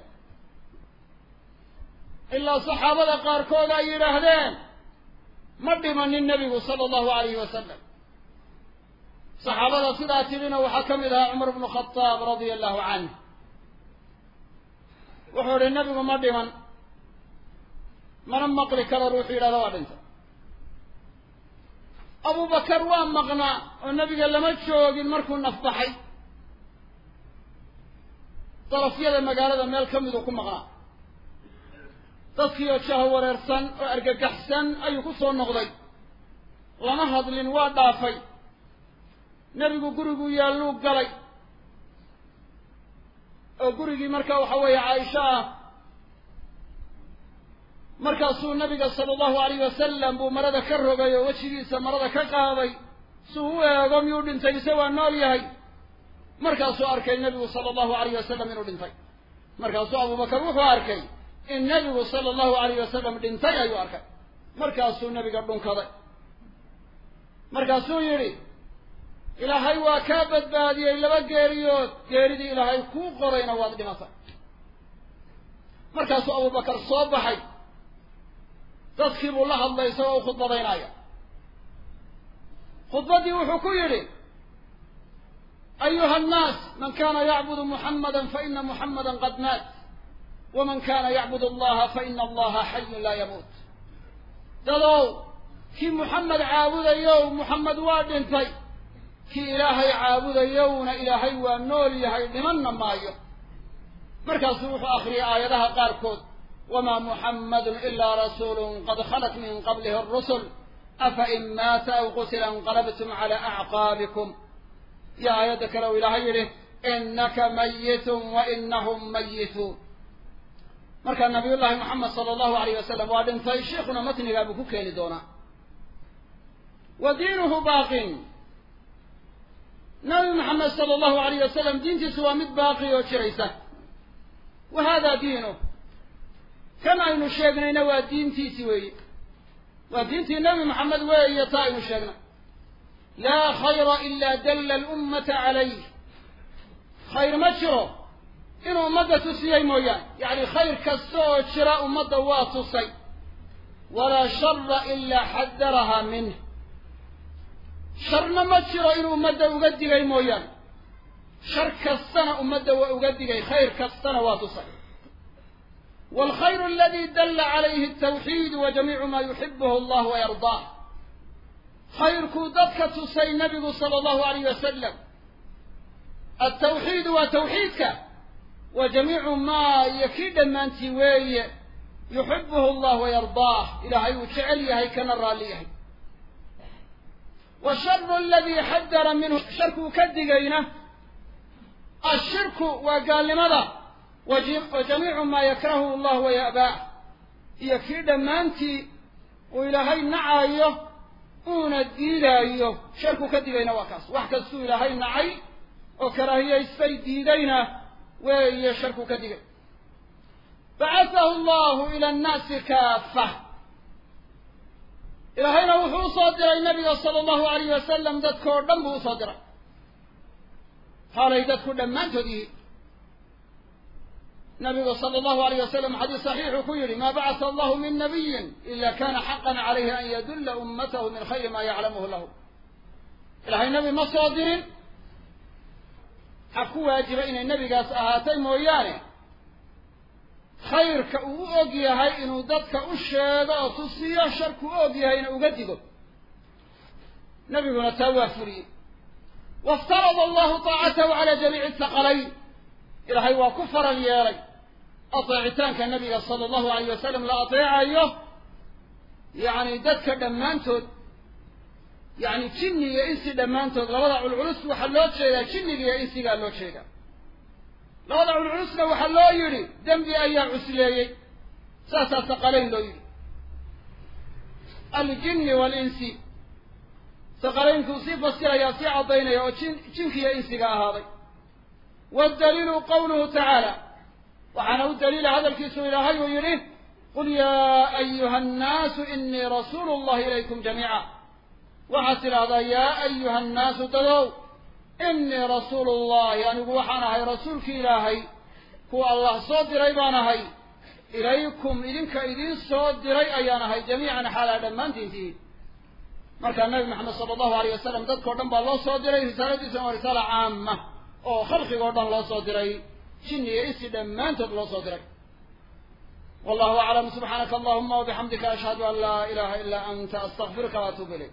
Ilaa saxaabada qaarkood ay yidhaahdeen ma dhimanin nebigu sala allahu alayhi wasalam saxaabada sidaa tidhina waxaa ka mid ahaa cumar bnu khadaab radia allahu canh wuxuu idhi nebigu ma dhiman mana maqli karo ruuxu yidhahda waa dhintay abubakar waa maqnaa oo nebiga lama joogin markuu nafbaxay darafyada magaalada meel ka miduu ku maqnaa dadkiioo jaho wareersan oo argagaxsan ayuu ku soo noqday. Lama hadlin waa dhaafay. Nebigu guriguu yaalluu galay. Oo gurigii marka waxa weeye caaisha ah markaasuu nabiga sala allahu alayh wasalam buu marada ka rogay oo wejigiisa marada ka qaaday suu u eego miyuu dhintay? Mise waa nool yahay markaasuu arkay nebigu sala allahu alayh wasalam inuu dhintay. Markaasuu abubakar wuxuu arkay in nebigu sala allahu alayh wasalam dhintay ayuu arkay. Markaasuu nebiga dhunkaday. Markaasuu yidhi ilaahay waa kaa badbaadiyey laba geeriyood geeridii ilaahay kuu qorayna waad dhimatay markaasuu abubakar soo baxay. Dadkii buu la hadlay isagoo u khudbadaynaya. Khudbaddii wuxuu ku yidhi ayuha annaas man kana yacbudu muxamada faina muxamada qad maat waman kana yacbud allaha faina allaha xayun laa yamuut dadow kii muxamed caabudayow muxamed waa dhintay. Kii ilaahay caabudayowna ilaahay waa nool yahay dhimanna maayo. Markaasuu wuxuu akriyay aayadaha qaarkood. wamaa muxammadun ilaa rasuulun qad khalat min qablihi arusul afa in maata aw qutila inqalabtum cala acqaabikum iyo aayadda kale uu ilaahay yidhi inaka mayitun wa inahum mayituun marka nabiyullaahi moxamed sala allahu alayh wasalam waa dhintay sheikhuna matnigaa buu ku keeni doonaa. Wa diinuhu baaqin. Nabi maxamed sala allahu alayh wasalam diintiisu waa mid baaqi oo jiraysa. Wa hada diinuh kan aynu sheegnayna waa diintiisi weeye. Waa diintii nebi maxamed weeye taa aynu sheegnay لا khayra ilaa dalla alummata calayh khayr ma jiro inuu ummadda tusiyey mooyaane yacni khayr kasta oo jira ummadda waa tusay. Walaa shara ilaa xadarahaa minh sharna ma jiro inuu ummadda uga digay mooyaane shar kastana ummadda waa uga digay khayr kastana waa tusay. Waalkhayru aladii dalla calayhi altawxiidu wa jamiicu maa yuxibuhu allah wayardaah khayrkuu dadka tusay nabigu sala allahu alayh wasalam altawxiidu waa tawxiidka. Wa jamiicu maa iyo kii dhammaantii weeye yuxibuhu allah wayardaah ilaahay uu jecel yahay kana raalli yahay. Wa sharu aladii xadara minhu sharkuu ka digayna ashirku waa gaalnimada. Wa jamiicu maa yakrahuhu allah waya'baah iyo kii dhammaantii uu ilaahay nacayo uuna diidaayo sharku ka digayna waa kaas. Wax kastuu ilaahay nacay oo karaahiyaystay diidayna weeye sharku ka digay. Bacathahu allahu ila annaasi kaafa. Ilaahayna wuxuu u soo diray nabiga sala allahu alayh wasalam dadkao dhan buu u soo diray. Haalay dadku dhammaantood yihiin nabigu sala allahu alayh wasalam xadiis saxiixuu ku yidhi maa bacatha allahu min nabiyin ila kana xaqan calayhi an yadulla ummatahu min khayri ma yaclamuhu lahu. Ilahay nebi ma soo dirin? Ha ku waajiba inay nebigaas ahaatay mooyaane? Khayrka uu u og yahay inuu dadka u sheego oo tusiyo sharku u og yahayna uga digo. Nebiguna taa waa fuliyey waftarada allahu taacatahu cala jamiici thaqalayn ilaahay waa ku faral yeelay ateecitaanka nabiga sala allahu alayh wasalam la ateecayo yacni dadka dhammaantood yacni jinni iyo insi dhammaantood labada culculus waxaa loo jeedaa jinniga iyo insigaa loo jeedaa. Labada culculusna waxaa loo yidhi dembi ayaa cusleeyey. Saasaa saqalayn loo yidhi. Aljinni waalinsi saqaleynkuu sii fasirayaa sii caddaynaya oo jin jinkiiyo insiga ahaaday والدليل قوله تعالى وعن دليل هذا الكيس إلى هاي يريه قل يا أيها الناس إني رسول الله إليكم جميعا وحسر هذا يا أيها الناس تدو إني رسول الله يعني وحنا هاي رسولك إلهي هو الله صدر أيبانا هاي إليكم إذنك إذن صدر أيانا هاي جميعا حالا لما أنت marka nabi maxamed sala allahu alayh wasalam dadkao dhan baa loo soo diray risaaladiisuna waa risaala caama oo khalqigoo dhan loo soo diray jin iyo insi dhammaantood loo soo diray. Wallahu aclam subxaanaka allahuma wabixamdika ashhadu an laa ilaha ila anta astaqfiruka waatuubu ilayk